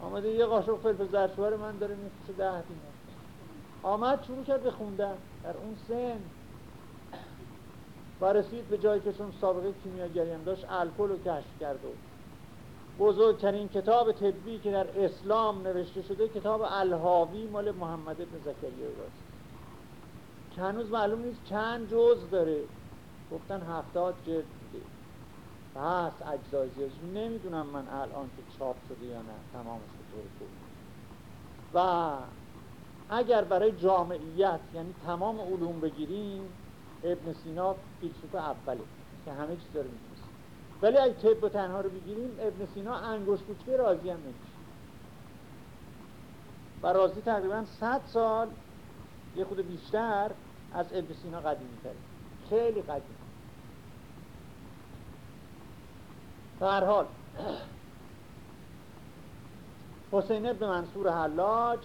آمده یه قاشق فلفل زرچوبه من داره میفروشه ده دینار. آمد شروع کرد به خوندن. در اون سن و به جایی که چون سابقه کیمیاگری هم داشت الکل رو کشف کرد و بزرگترین کتاب طبی که در اسلام نوشته شده کتاب الهاوی مال محمد بن زکریا. راست که هنوز معلوم نیست چند جز داره. گفتن هفتاد جلد بوده. هست اجزای نمی‌دونم من الان که چاپ شده یا نه. تمامش به و اگر برای جامعیت یعنی تمام علوم بگیریم ابن سینا فیلسوف اوله که همه چیز داره می‌دونست ولی اگه طب و تنها رو بگیریم ابن سینا انگوش کوچکه رازی هم نمیشه. و رازی تقریبا 100 سال یه خود بیشتر از ابن سینا قدیمی تره خیلی قدیم هر حال حسین ابن منصور حلاج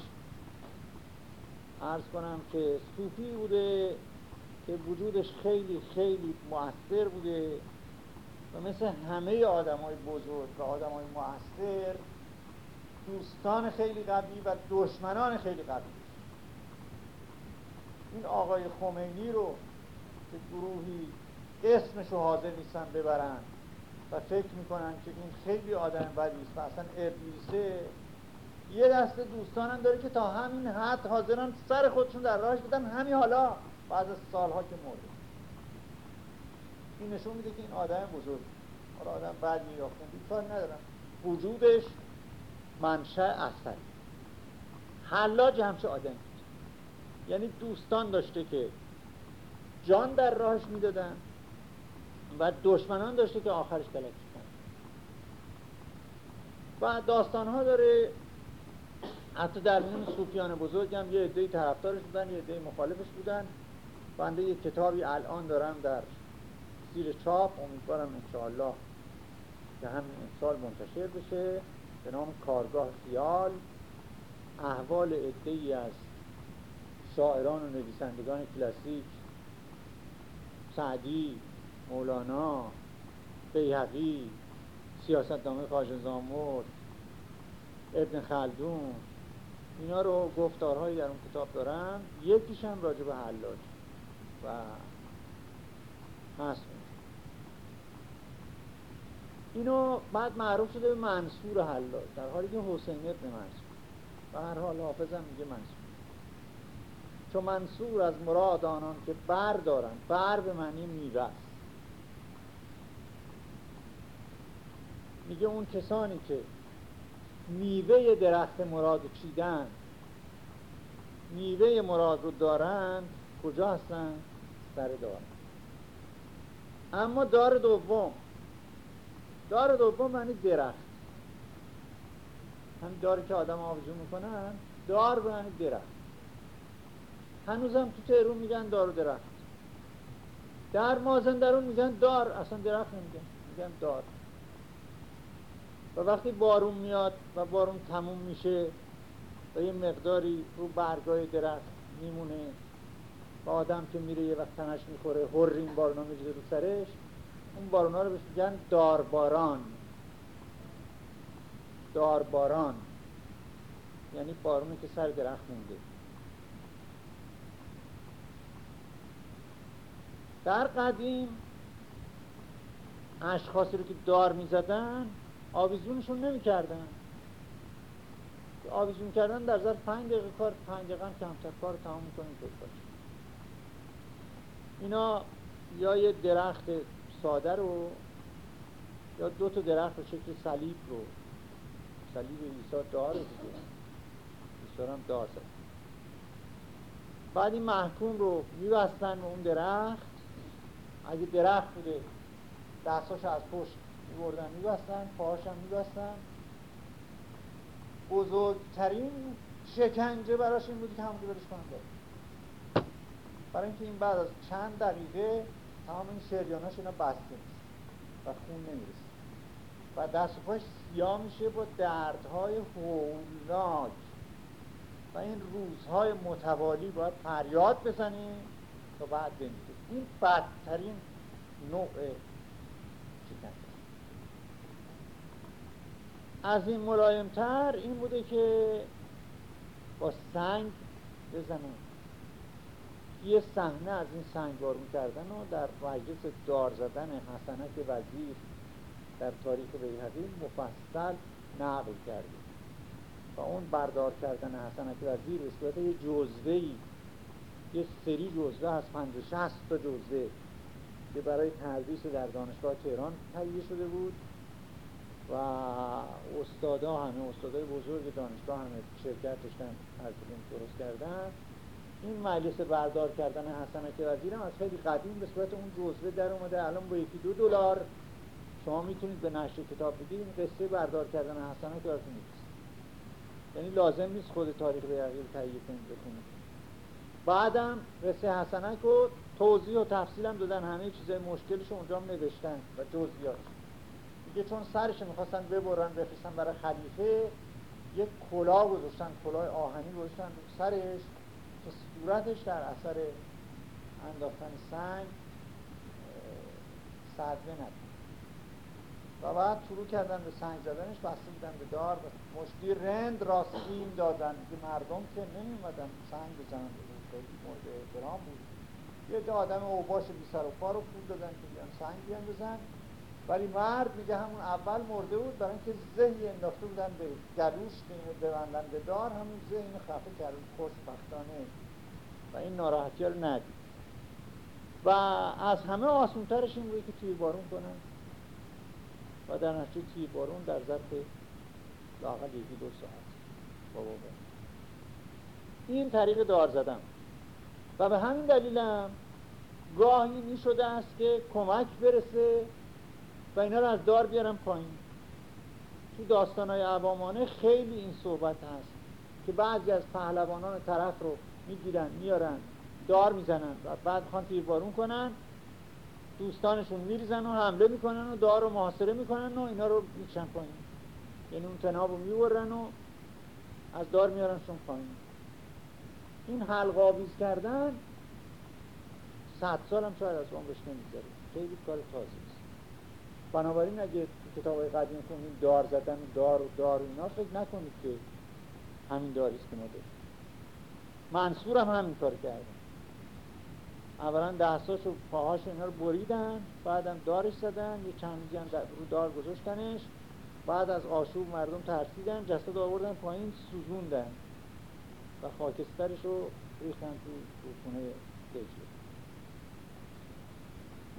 ارز کنم که صوفی بوده که وجودش خیلی خیلی مؤثر بوده و مثل همه آدم های بزرگ و آدم های مؤثر دوستان خیلی قوی و دشمنان خیلی قوی. این آقای خمینی رو که گروهی اسمش رو حاضر نیستن ببرن و فکر می‌کنن که این خیلی آدم بدی است و اصلا ابلیسه یه دسته دوستانم داره که تا همین حد حاضرن سر خودشون در راهش بدن. همین حالا بعد از سالها که مرده. این نشون میده که این آدم بزرگ. حالا آدم بعد میافتن کار ندارم وجودش منشأ اثر حلاج همچه آدم یعنی دوستان داشته که جان در راهش می‌دادن و دشمنان داشته که آخرش کلک و داستان ها داره حتی در میون صوفیان بزرگ هم یه عده طرفدارش بودن یه عده مخالفش بودن. بنده یه کتابی الان دارم در زیر چاپ امیدوارم انشاءالله که همین امسال منتشر بشه. به نام کارگاه خیال احوال عده از شاعران و نویسندگان کلاسیک سعدی مولانا بیهقی سیاست دامه زامور ابن خلدون اینا رو گفتارهایی در اون کتاب دارم یکیش هم راجع به حلاج و هست اینو بعد معروف شده به منصور حلاج در حالی که حسین ابن منصور. و هر حال حافظم میگه منصور. چون منصور از مراد آنان که بر دارن بر به معنی میوه میگه اون کسانی که میوه درخت مراد چیدن میوه مراد رو دارن کجا هستن؟ سر دارن اما دار دوم دار دوم معنی درخت. هم داری که آدم آویزون می‌کنن دار به معنی درخت. هنوزم تو تهرون میگن دار و درخت. در مازندرون میگن دار اصلا درخت نمیگن میگن دار. و وقتی بارون میاد و بارون تموم میشه و یه مقداری رو برگای درخت میمونه و آدم که میره یه وقت تنش می‌خوره هر این بارونا میریزه رو سرش اون بارونا رو بهش میگن دارباران. دارباران. یعنی بارونی که سر درخت مونده. در قدیم اشخاصی رو که دار می‌زدن آویزونشون نمی‌کردن. آویزون کردن در ظرف پنج دقیقه کار پنج دقیقه کمتر کار تمام می‌کنیم باشه اینا یا یه درخت ساده رو یا دو تا درخت رو شکل صلیب رو. صلیب عیسی داره دیگه. عیسی هم دار بعد این محکوم رو میبستن به اون درخت. اگه درخت بوده دستاش از پشت میبردن میبستن پاهاش هم میبستن. بزرگترین شکنجه براش این بود که همونجا برش کنن داره برای اینکه این بعد از چند دقیقه تمام این شریاناش اینا بسته و خون نمی‌رسه. و دست و پاش سیاه میشه با دردهای هولناک. و این روزهای متوالی باید فریاد بزنیم تا بعد بمیره این بدترین نوع شکنجه از این ملایمتر این بوده که با سنگ بزنن یه صحنه از این سنگوار کردن و در مجلس دار زدن حسنک وزیر در تاریخ بیهقی مفصل نقل کرده و اون بردار کردن حسنک وزیر به صورت یه جزوهی یه سری جزوه از پنج شست تا جزوه که برای تدریس در دانشگاه تهران تهیه شده بود و استادا همه استادای بزرگ دانشگاه همه شرکت داشتن از درست کردن. این مجلس بردار کردن حسنک وزیرم از خیلی قدیم به صورت اون جزوه در اومده. الان با یکی دو دلار. شما می‌تونید به نشر کتاب بدید این قصه بردار کردن حسنک براتون نیست یعنی لازم نیست خود تاریخ بیقیل تهیه کنید بخونید. بعدم قصه حسنک رو توضیح و تفصیل هم دادن همه چیزای مشکلش اونجا نوشتن و جزئیات. دیگه چون سرش می‌خواستن ببرن بفرستن برای خلیفه یک کلاه گذاشتن کلاه آهنی گذاشتن رو سرش که صورتش در اثر انداختن سنگ صدمه ندید و بعد شروع کردن به سنگ زدنش بسته بودن به دار مشتی رند راستین دادن. که مردم که نمیمدن سنگ بزنن. خیلی مورد احترام بود. یه آدم اوباش بی سر و پا رو پول دادن که بیان سنگ ولی مرد میگه همون اول مرده بود برای اینکه ذهنی انداخته بودن به گلوش ببندن به دار همون ذهن خفه کرد خوشبختانه. و این ناراحتی رو ندید. و از همه آسونترش این بوده که تیر بارون کنن. و در نتیجه تیر بارون در ظرف لاقل یکی دو ساعت. بابا این طریق دار زدم و به همین دلیلم گاهی می شده است که کمک برسه و اینا رو از دار بیارم پایین. تو داستان های عوامانه خیلی این صحبت هست که بعضی از پهلوانان طرف رو می‌گیرن میارن دار می‌زنن و بعد خوان تیربارون کنن. دوستانشون میریزن و حمله می‌کنن و دار رو محاصره می‌کنن و اینا رو میچن پایین. یعنی اون تناب رو میورن و از دار میارنشون پایین. این حلق کردن صد سال هم شاید از عمرش نمی‌گذاره خیلی کار تازه بنابراین اگه کتاب های قدیم دار زدن دار و دار و اینا فکر نکنید که همین داریست که ما داریم. منصور هم همین کار کردن اولا دستاش و پاهاش اینا رو بریدن بعدم دارش زدن یه چند هم رو دار و خاکسترش رو ریختن تو رودخونه دجله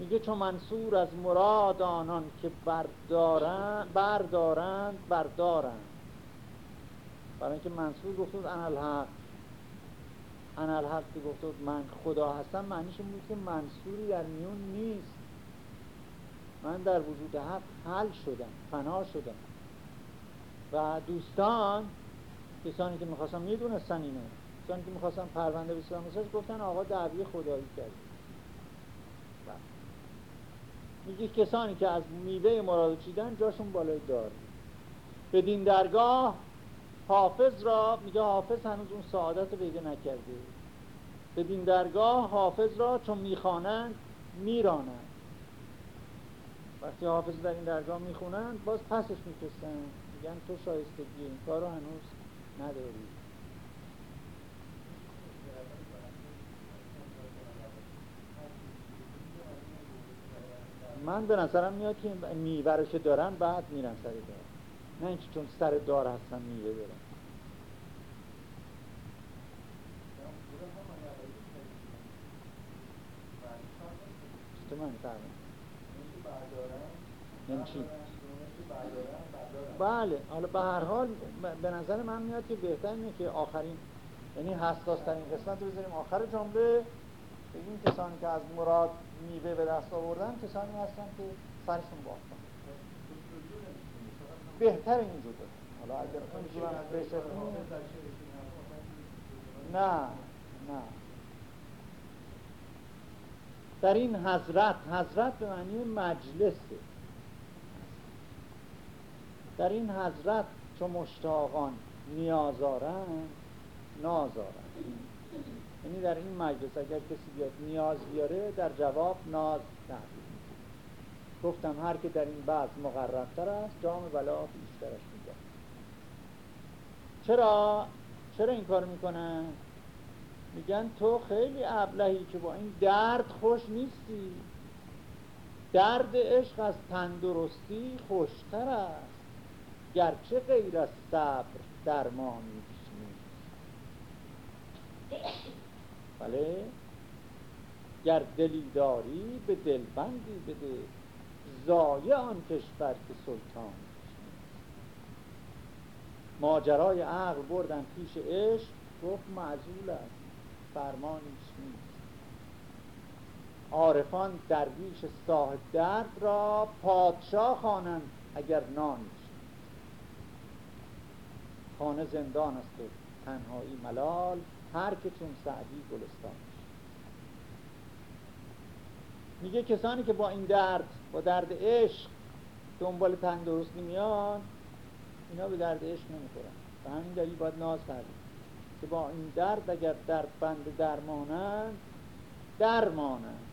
میگه چون منصور از مراد آنان که بردارند بردارند بردارند. برای اینکه منصور گفته بود انالحق انالحق که گفته من خدا هستم معنیش این بود که منصوری در میون نیست. من در وجود حق حل شدم فنا شدم. و دوستان کسانی که می‌خواستم می‌دونستن اینو کسانی که می‌خواستن پرونده بسیارم گفتن آقا دعوی خدایی کرد بله. میگه کسانی که از میوه مراد چیدن جاشون بالای دار. بدین درگاه حافظ را میگه حافظ هنوز اون سعادت رو پیدا نکرده. بدین درگاه حافظ را چون می‌خوانند میرانند. وقتی حافظ در این درگاه می‌خونند باز پسش می‌کشن میگن تو شایستگی این کار هنوز نداری من به نظرم میاد که میوه که دارن بعد میرن سر دار. نه اینکه چون سر دار هستن میوه دارن. تو من یعنی چی؟ بله حالا به هر حال به نظر من میاد که بهتر اینه که آخرین یعنی حساس ترین قسمت رو بذاریم آخر جمله. بگیم کسانی که از مراد میوه به دست آوردن کسانی هستن که سرشون باختن بهتر اینجور حالا اگر نه نه. در این حضرت حضرت به معنی مجلسه. در این حضرت چو مشتاقان نیازارن نازارن یعنی در این مجلس اگر کسی بیاد نیاز بیاره در جواب ناز تحقیل گفتم هر که در این بعض مقررتر است جام بلا بیشترش میده چرا؟ چرا این کار می‌کنن؟ میگن تو خیلی ابلهی که با این درد خوش نیستی. درد عشق از تندرستی خوشتر است. گرچه غیر از صبر درمانی نیست. بله؟ گر دلی داری به دلبندی بده. زایه آن کشور که سلطان ماجرای عقل بردن پیش عشق گفت معزول است. فرمانیش نیست. عارفان درویش صاحب درد را پادشاه خوانند اگر نانیش خانه زندان است و تنهایی ملال هر که چون سعدی گلستان میگه کسانی که با این درد با درد عشق دنبال تندرستی میان اینا به درد عشق نمی‌خورن. به همین دلیل باید ناز کردیم که با این درد اگر درد بند درمانند درمانند.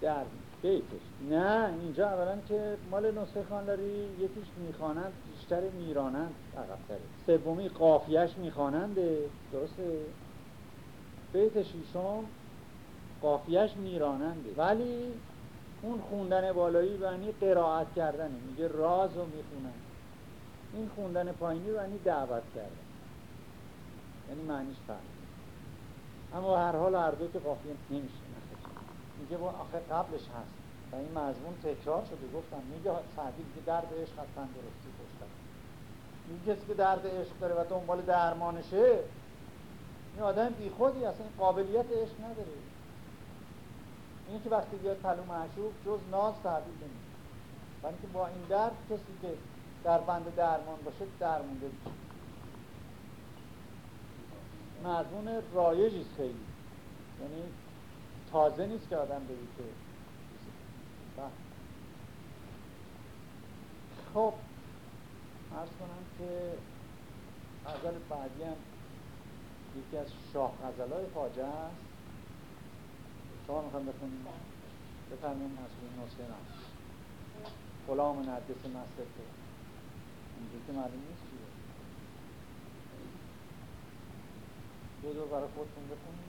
در بیتش. نه اینجا اولا که مال نسخه خانداری یکیش می‌خوانند بیشتر میرانند عقبتره. سومی قافیش می‌خوانند درسته؟ بیت شیشم قافیش میراننده. ولی اون خوندن بالایی بنی قرائت کردنه. میگه راز رو می‌خونن. این خوندن پایینی بنی دعوت کردن. یعنی معنیش فرق اما هر حال هر دو که قافیه نمیشه. میگه با آخه قبلش هست. و این مضمون تکرار شده. گفتم میگه سعدی که درد عشق از تندرستی کشتن میگه کسی که درد عشق داره و دنبال درمانشه این آدم بی خودی اصلا این قابلیت عشق نداره. این که وقتی بیاد پلو معشوق جز ناز تحبیل نمیشه ولی که با این درد کسی که در بند درمان باشه درمونده میشه. مضمون رایجی خیلی. یعنی تازه نیست که آدم بگی که بله. خب ارز کنم که غزل بعدی هم یکی از شاه غزل های خاجه است. شما می‌خوام بخونیم بفرمیم مسئول نسخه نام. غلام نرگس مستر که اینجا که معلوم نیست چیه. دو دور برای خودتون بخونیم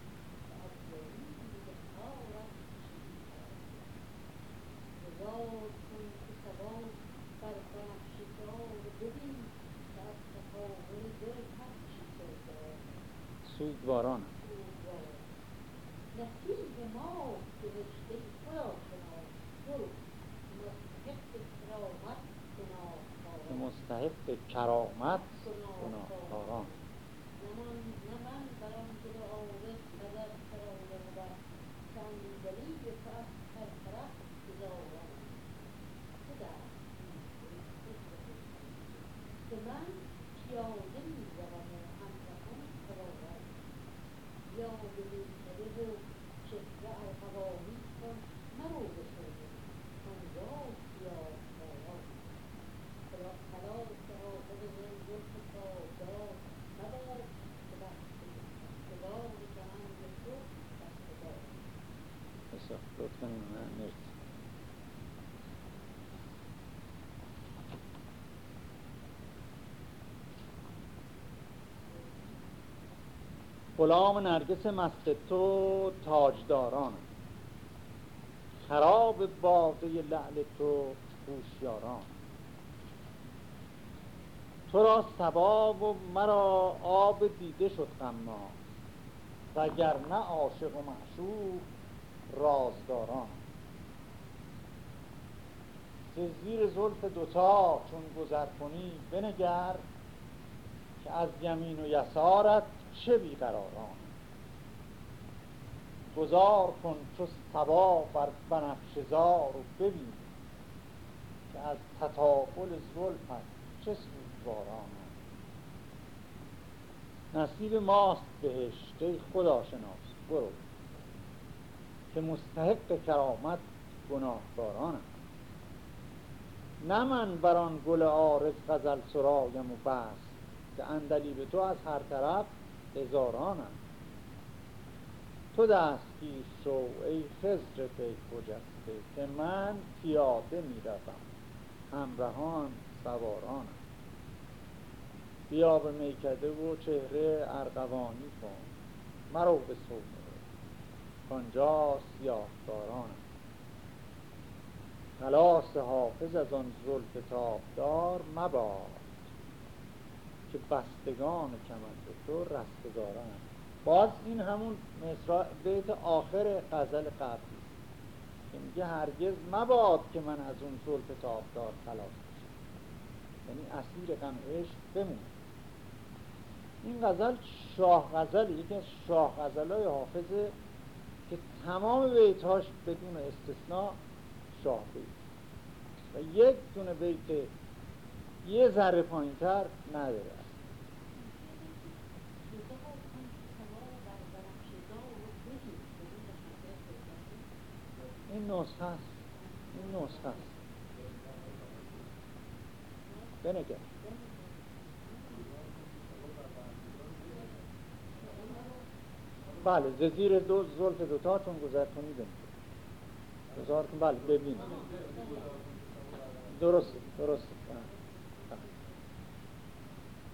سوگواران. نصیب ما فرشته خدا شما برو مستحق کرامت مستحق کرامت نه من نه من بر آن دل عارض قدر سرایم و بر صندلی تو از هر طرف گذارم تو در که من پیاده می‌روم و همراهان سوارم یاد میکده و چهره ارغوانی کن مرو به سوی آنجا سیاه باران خلاص حافظ من زلف تابدار مباد که بستگار جهان تو بستگار بسیار لطفا. مرسی. غلام نرگس مست تو تاجداران. خراب باده لعل تو هوشیاران. تو را ثواب و مرا آب دیده شد غما وگرنه عاشق و معشوق رازداران. ز زیر زلف دوتا چون گذر کنی بنگر که از یمین و یسارت چه بیقراران. گذار کن چو سبا بر بنفشزار و ببین که از تطاول زلفت چه سوگواران. نصیب ماست بهشت ای خدا شناس برو. که مستحق کرامت گناهکارانم. نه من بر آن گل عارض غزل سرایم و بس که اندلیب تو از هر طرف هزارانم. تو دستگیر شو ای خزر پی خجسته که من پیاده می‌روم. همراهان سوارانم. بیا به میکده و چهره ارغوانی کن. مرو به صومعه کانجا سیاهکارانم خلاص حافظ از آن زلف تابدار مباد که بستگان کمند تو رستگاران باز این همون مصرع بیت آخر غزل قبلی که میگه هرگز مباد که من از اون زلف تابدار خلاص بشم یعنی اسیر غم عشق بمون. این غزل شاه غزل یکی از شاه غزل های حافظه که تمام بیتهاش بدون استثناء شاه و یک دونه بیت یه ذره پایین تر نداره. این نسخه است. این نسخه است. بنگر بله زیر دو زلف دوتا چون گذر کنی بنگر گذار کن بله ببین درست درست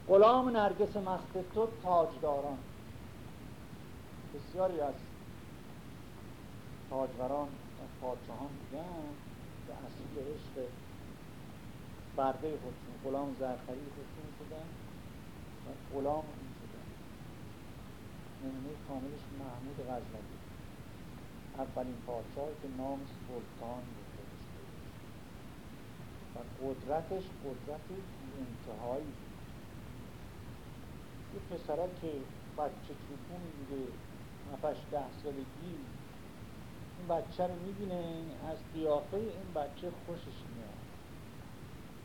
غلام نرگس مست تو تاجداران. بسیاری از تاجوران و پادشاهان بودن که اصیل عشق برده خودشون غلام زرخری خودشون شدن. و غلام نمونه کاملش محمود غزنوی. اولین پادشاه که نام سلطان و قدرتش قدرت انتهایی بود. یه پسرک که بچه چوبون میده نفش ده سالگی این بچه رو می‌بینه از قیافه این بچه خوشش میاد.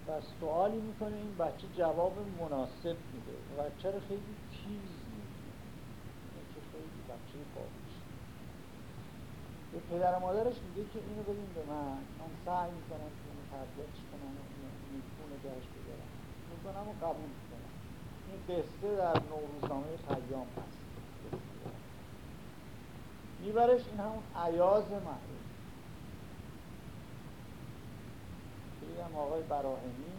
و سوالی می‌کنه این بچه جواب مناسب میده. بچه رو خیلی تیز میده که خیلی بچه باهوش به پدر و مادرش میگه که اینو بدین به من. من سعی می‌کنم که اینو تربیتش کنم و اینو درش بذارم می‌کنم و قبول می‌کنم. این قصه در نوروزنامه خیام هست. میبرش این همون عیاز محروم دیدم آقای براهمی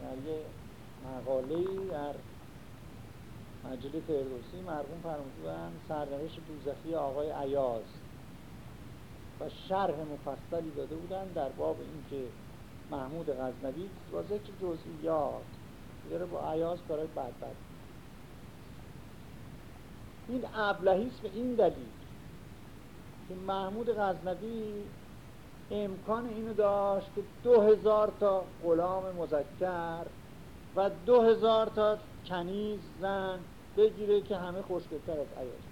در یه مقاله در مجله فردوسی مرحوم فرمودن سرنوشت دوزخی آقای عیاز و شرح مفصلی داده بودن در باب اینکه محمود غزنوی با ذکر جزئیات داره با عیاز کارای بد بد این ابلهیست به این دلیل که محمود غزنوی امکان اینو داشت که دو هزار تا غلام مذکر و دو هزار تا کنیز زن بگیره که همه خوشگلتر از عیاز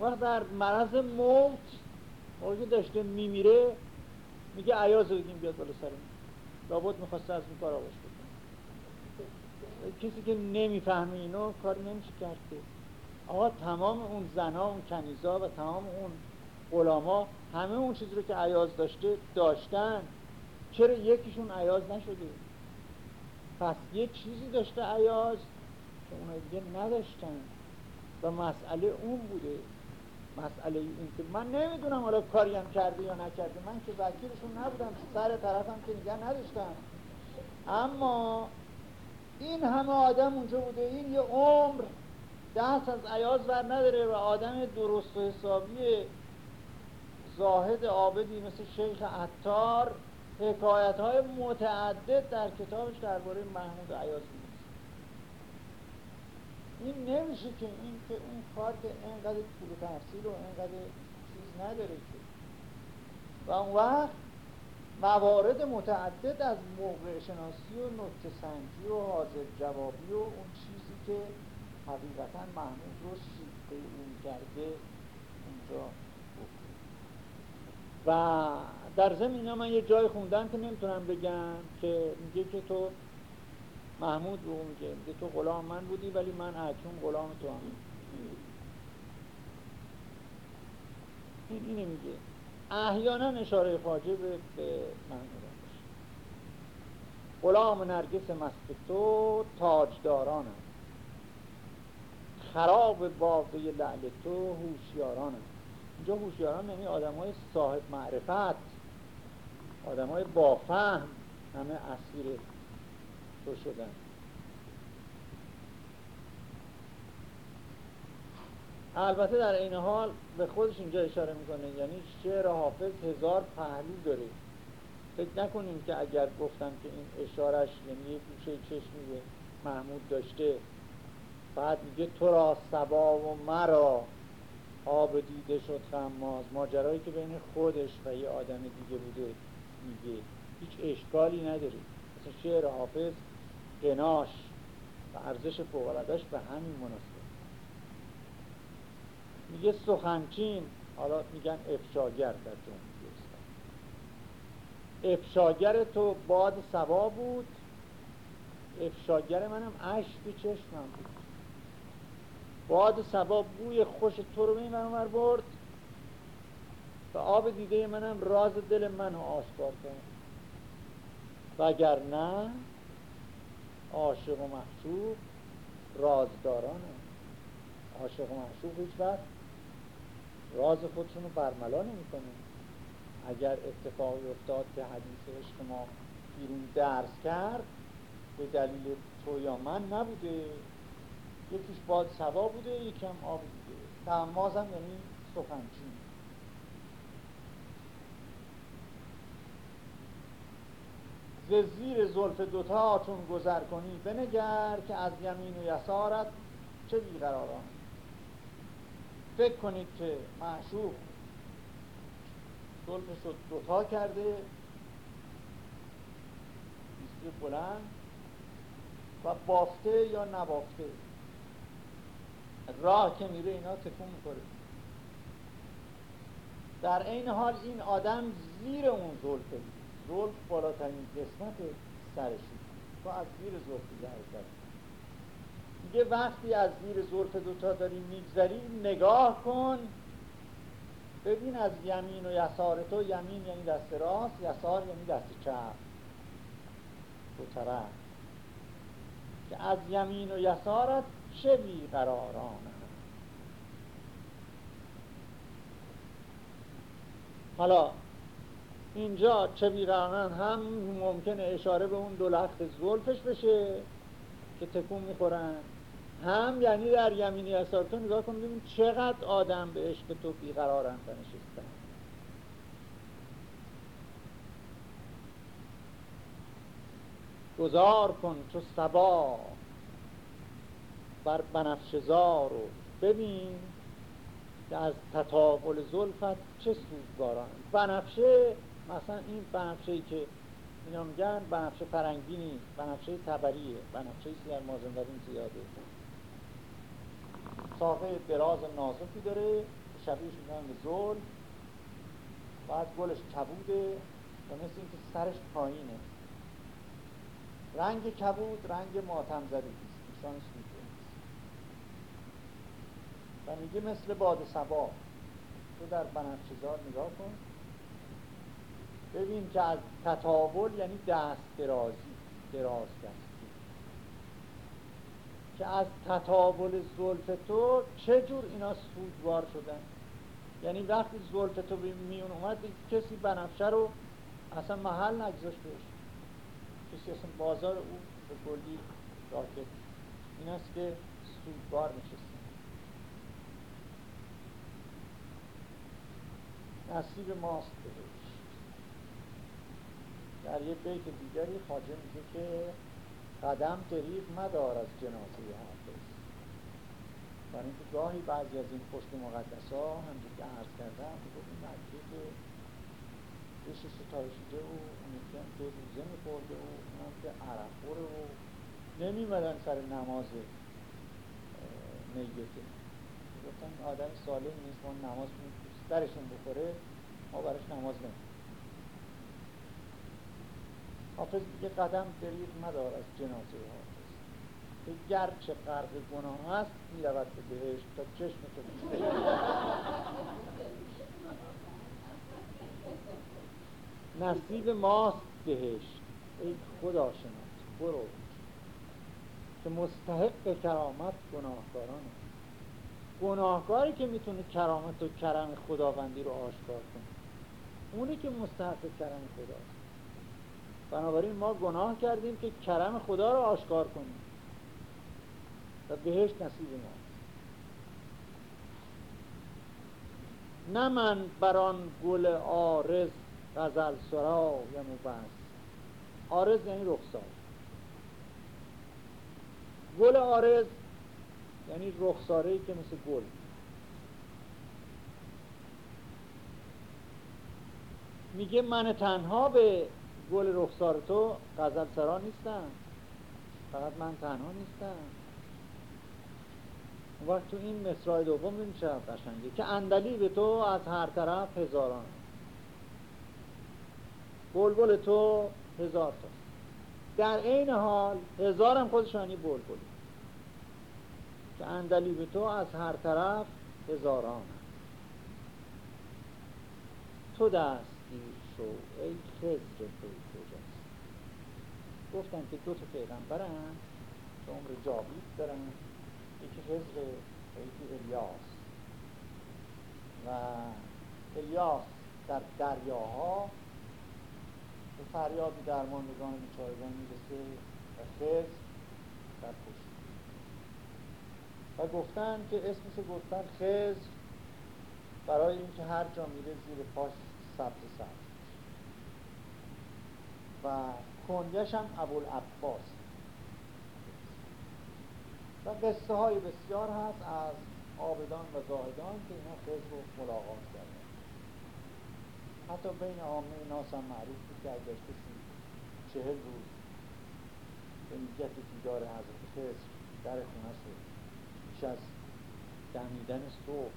وقت در مرض موت موقعی داشته میمیره میگه عیاز رو بگیم بیاد بالا سرم لابد می‌خواسته از این کار آغاز کسی که نمی‌فهمه اینو کاری نمیشه کرد آقا تمام اون زنها اون کنیزا و تمام اون غلاما همه اون چیزی رو که عیاز داشته داشتن. چرا یکیشون عیاز نشده؟ پس یه چیزی داشته عیاز که اونها دیگه نداشتن. و مسئله اون بوده. مسئله این که من نمی‌دونم حالا کاری هم کرده یا نکرده من که وکیلشون نبودم سر طرفم که نگه نداشتم. اما این همه آدم اونجا بوده. این یه عمر دست از عیاز بر نداره و آدم درست و حسابی زاهد عابدی مثل شیخ عطار. حکایت های متعدد در کتابش درباره محمود عیاز این نمیشه که این که اون کار که اینقدر طول تحصیل و اینقدر چیز نداره که. و اون وقت موارد متعدد از موقع شناسی و نکته سنجی و حاضر جوابی و اون چیزی که حقیقتا محمود رو شیفته اون کرده اونجا و در ضمن من یه جای خوندم که نمی‌تونم بگم که میگه که تو محمود رو میگه. میگه تو غلام من بودی ولی من اکنون غلام تو هم. این اینه میگه. احیانا اشاره خواجه به, به محمود غلام نرگس مست تو تاجدارانم خراب باقی لعل تو هوشیارانم اینجا هوشیاران یعنی آدم های صاحب معرفت آدم های بافهم همه اسیر تو شدن. البته در این حال به خودش اینجا اشاره می‌کنه یعنی شعر حافظ هزار پهلو داره. فکر نکنیم که اگر گفتم که این اشارش یعنی یه گوشه چشمی محمود داشته بعد میگه تو را سبا و مرا آب دیده شد خماز ماجرایی که بین خودش و یه آدم دیگه بوده میگه. هیچ اشکالی نداره. مثلا شعر حافظ قناش و ارزش فوقلدش به همین مناسبه. میگه سخنچین حالا میگن افشاگر در جمهوری اسلامی. افشاگر تو باد سوا بود افشاگر منم عشق چشمم بود. باد سبا بوی خوش تو رو من برد و آب دیده منم راز دل منو آشکار کرد. و اگر نه عاشق و محشوق رازدارانه عاشق و محشوق هیچ وقت راز خودشون رو برملا نمی‌کنه. اگر اتفاقی افتاد که حدیث عشق ما بیرون درس کرد به دلیل تو یا من نبوده. یکیش باد سوا بوده یکم آب دیگه. تمازم یعنی سخنچین ز زیر زلف دوتا چون گذر کنی. بنگر که از یمین و یسارت چه بیقراران. فکر کنید که معشوق زلفش رو دوتا کرده بیستی بلند و بافته یا نبافته. راه که میره اینا تکون می‌کنه در این حال این آدم زیر اون زلفه. زلف بالاترین قسمت سرشی تو از زیر زلف حرکت میگه وقتی از زیر زلف دوتا داری میگذری نگاه کن. ببین از یمین و یسار تو یمین یعنی دست راست یسار یعنی دست چپ. دو طرف. که از یمین و یسارت چه بیقراران حالا اینجا چه بیقرارن هم ممکنه اشاره به اون دو لخت زلفش بشه که تکون می‌خورن. هم یعنی در یمینی اثارتون نگاه کن ببین چقدر آدم به عشق تو بیقرارن و نشستن. گذار کن چو سبا بر بنفشزار رو ببین که از تطاول زلفت چه سوزگاران بنفشه مثلا این بنفشه ای که اینا میگن بنفشه فرنگی نیست بنفشه تبریه بنفشه ای در مازندرین زیاده. ساقه دراز نازکی داره شبیهش میگن به زل بعد گلش کبوده و مثل اینکه سرش پایینه. رنگ کبود رنگ ماتم زدگی است نشان و میگه مثل باد سبا تو در بنفشزار نگاه کن. ببین که از تطاول یعنی دست درازی دراز دستی. که از تطاول زلف تو چه جور اینا سودوار شدن؟ یعنی وقتی زلف تو میون اومد کسی بنفشه رو اصلا محل نگذاشت بهش. کسی اصلا بازار او به کلی راکت. این است که سودوار نشست نصیب ماست بهش. در یه بیت دیگری خاجه میگه که قدم دریغ مدار از جنازه حافظ. برای اینکه گاهی بعضی از این پشت مقدس ها همجور که عرض کردم میگه این که ریش ستایشیده و اونی که هم که روزه میخورده و اونم که عرق خوره و نمیمدن سر نماز میته. گفتن آدم صالح نیست ما نماز درشون بخوره ما براش نماز نمید حافظ دیگه قدم دریغ مدار از جنازه حافظ که گرچه قرق گناه هست می‌رود به بهشت تا چشم تو نصیب ماست بهشت ای خدا شناس برو. که مستحق کرامت گناهکاران گناهکاری که می‌تونه کرامت و کرم خداوندی رو آشکار کنه. اونی که مستحق کرم خداست. بنابراین ما گناه کردیم که کرم خدا رو آشکار کنیم. و بهش نصیب ما. نه من بران گل آرز غزل سرا یا مبس آرز یعنی رخسار. گل آرز یعنی رخساره که مثل گل. میگه من تنها به گل رخسار تو غزل سرا نیستم فقط من تنها نیستم. وقت تو این مصرای دوم ببین چه قشنگه. که اندلی به تو از هر طرف هزاران. بلبل تو هزار تا. در عین حال هزارم خودشانی بلبل. که اندلی تو از هر طرف هزاران. تو دستگیر شو ای خزر تو کجاست؟ گفتن که دو تا پیغمبرن که عمر جاوید دارن یکی خزر و یکی الیاس. و الیاس در دریاها به فریاد درماندگان بیچارگان می‌رسه و خزر در پشت و گفتن که اسمشو گفتن خز برای اینکه هر جا میره زیر پاش سبز سبز. و کنگش هم ابوالعباس. و قصه های بسیار هست از آبدان و زاهدان که اینا خز رو ملاقات کردن. حتی بین عامه ناس هم معروف بود که اگرش کسی چهل روز به نیت دیدار حضرت خز در خونه شد پیش از دمیدن صبح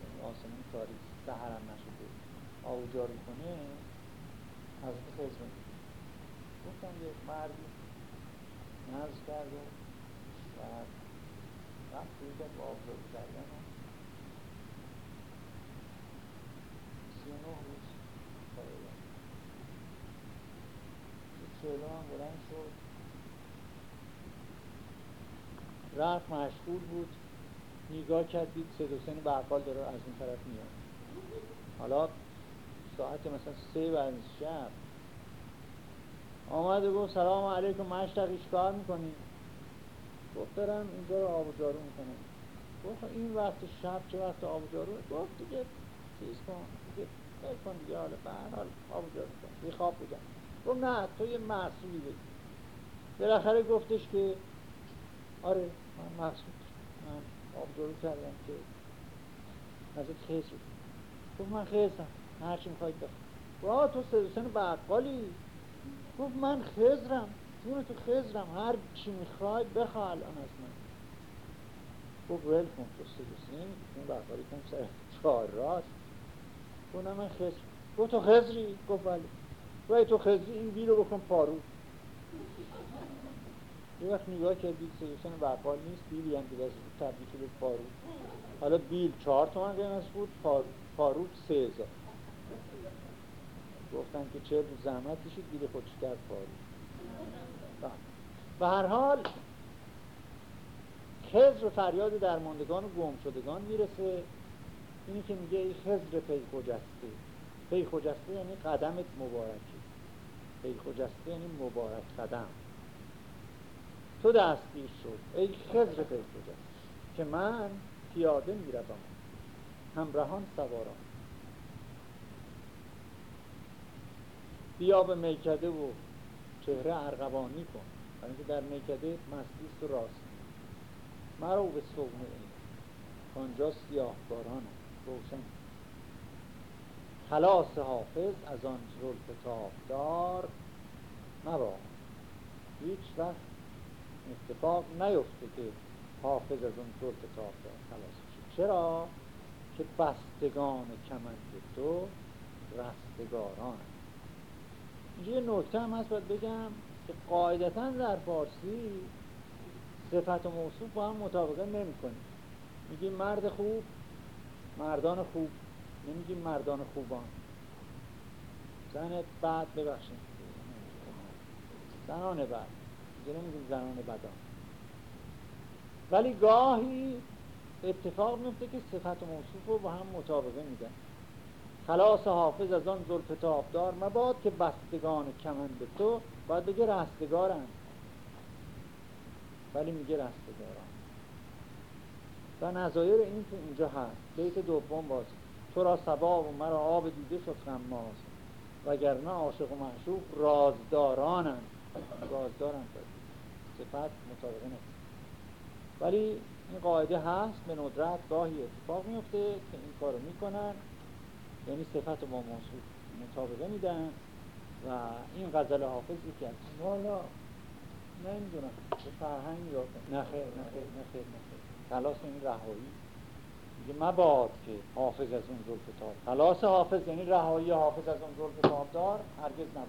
یعنی آسمون تاریک سهرم نشده آو جاری کنه از خزمه گفتم یک مردی نرز کرد و توی کرد با آبجاری کردن سی و نه روز فرایدن چهلو هم بلند شد. رفت مشغول بود. نگاه کرد دید سه دو سن داره از این طرف میاد. حالا ساعت مثلا سه بعد شب. آمد و گفت سلام علیکم مشتقی کار می‌کنی؟ گفت دارم اینجا رو جارو می‌کنم. گفت این وقت شب چه وقت آب و جارو؟ گفت دیگه چیز کن دیگه کن دیگه حالا به حال جارو کن یه خواب بگم گفت نه تو یه محصولی بگی بالاخره گفتش که آره من محصول من آب جارو کردم که ازت خیز گفت من خیزم هرچی می‌خواید بخواه گفت تو سدوسن بقالی. گفت من خزرم جون تو خزرم هر چی می‌خوای بخوا الان از من. گفت ول کن تو سدوسن اون بقالی کن سر چهار راست. گفت من خزرم گفت تو خزری گفت بله. گفت تو خزری این بیلو بکن پارو. یه وقت نگاه که بیل سدوسن بقال نیست؟ بیلی هم دیگه تبدیل به پارو. حالا بیل چهار تومن قیمت بود پارو, پارو سه هزار. گفتن که چه روز زحمت کشید بیل خودش کرد پارو به هر حال خزر فریاد درماندگان و گم شدگان می‌رسه. اینی که میگه ای خضر پی خجسته. پی خجسته یعنی قدمت مبارکی. پی خجسته یعنی مبارک قدم. تو دستگیر شو. ای خضر پی خجسته که من پیاده می‌روم. همراهان سواران. بیا به میکده و چهره ارغوانی کن. برای اینکه در میکده مستیست و راست. مرو به صومه این. کانجا سیاه باران روشن. خلاص حافظ از آن زلف تابدار مبا هیچ وقت اتفاق نیفته که حافظ از اون زلف تابدار خلاص شد چرا؟ که بستگان کمند تو رستگاران. یه نکته هم هست باید بگم که قاعدتا در فارسی صفت و موصوف با هم مطابقه نمی کنیم میگیم مرد خوب مردان خوب نمیگیم مردان خوبان. زن بعد ببخشید. زنان بعد دیگه نمیگیم زنان بدان. ولی گاهی اتفاق میفته که صفت و موصوف رو با هم مطابقه میدن خلاص حافظ از آن زلف تابدار مباد که بستگان کمند تو باید بگه رستگارن. ولی میگه رستگاران و نظایر این که اینجا هست. بیت دوم باز. تو را سبا و مرا آب دیده شد غماز وگرنه عاشق و معشوق رازدارانن. رازدارن صفت مطابقه نیست. ولی این قاعده هست به ندرت گاهی اتفاق میفته که این کارو می‌کنن. یعنی صفت با موصول مطابقه میدن و این غزل حافظ یکی از والا نمی‌دونم. به فرهنگ یا نخیر نخیر نخیر نخیر خلاص این رهایی. میگه مباد که حافظ از اون ظلف تاب خلاص حافظ یعنی رهایی حافظ از اون ظلف تابدار هرگز نباشه.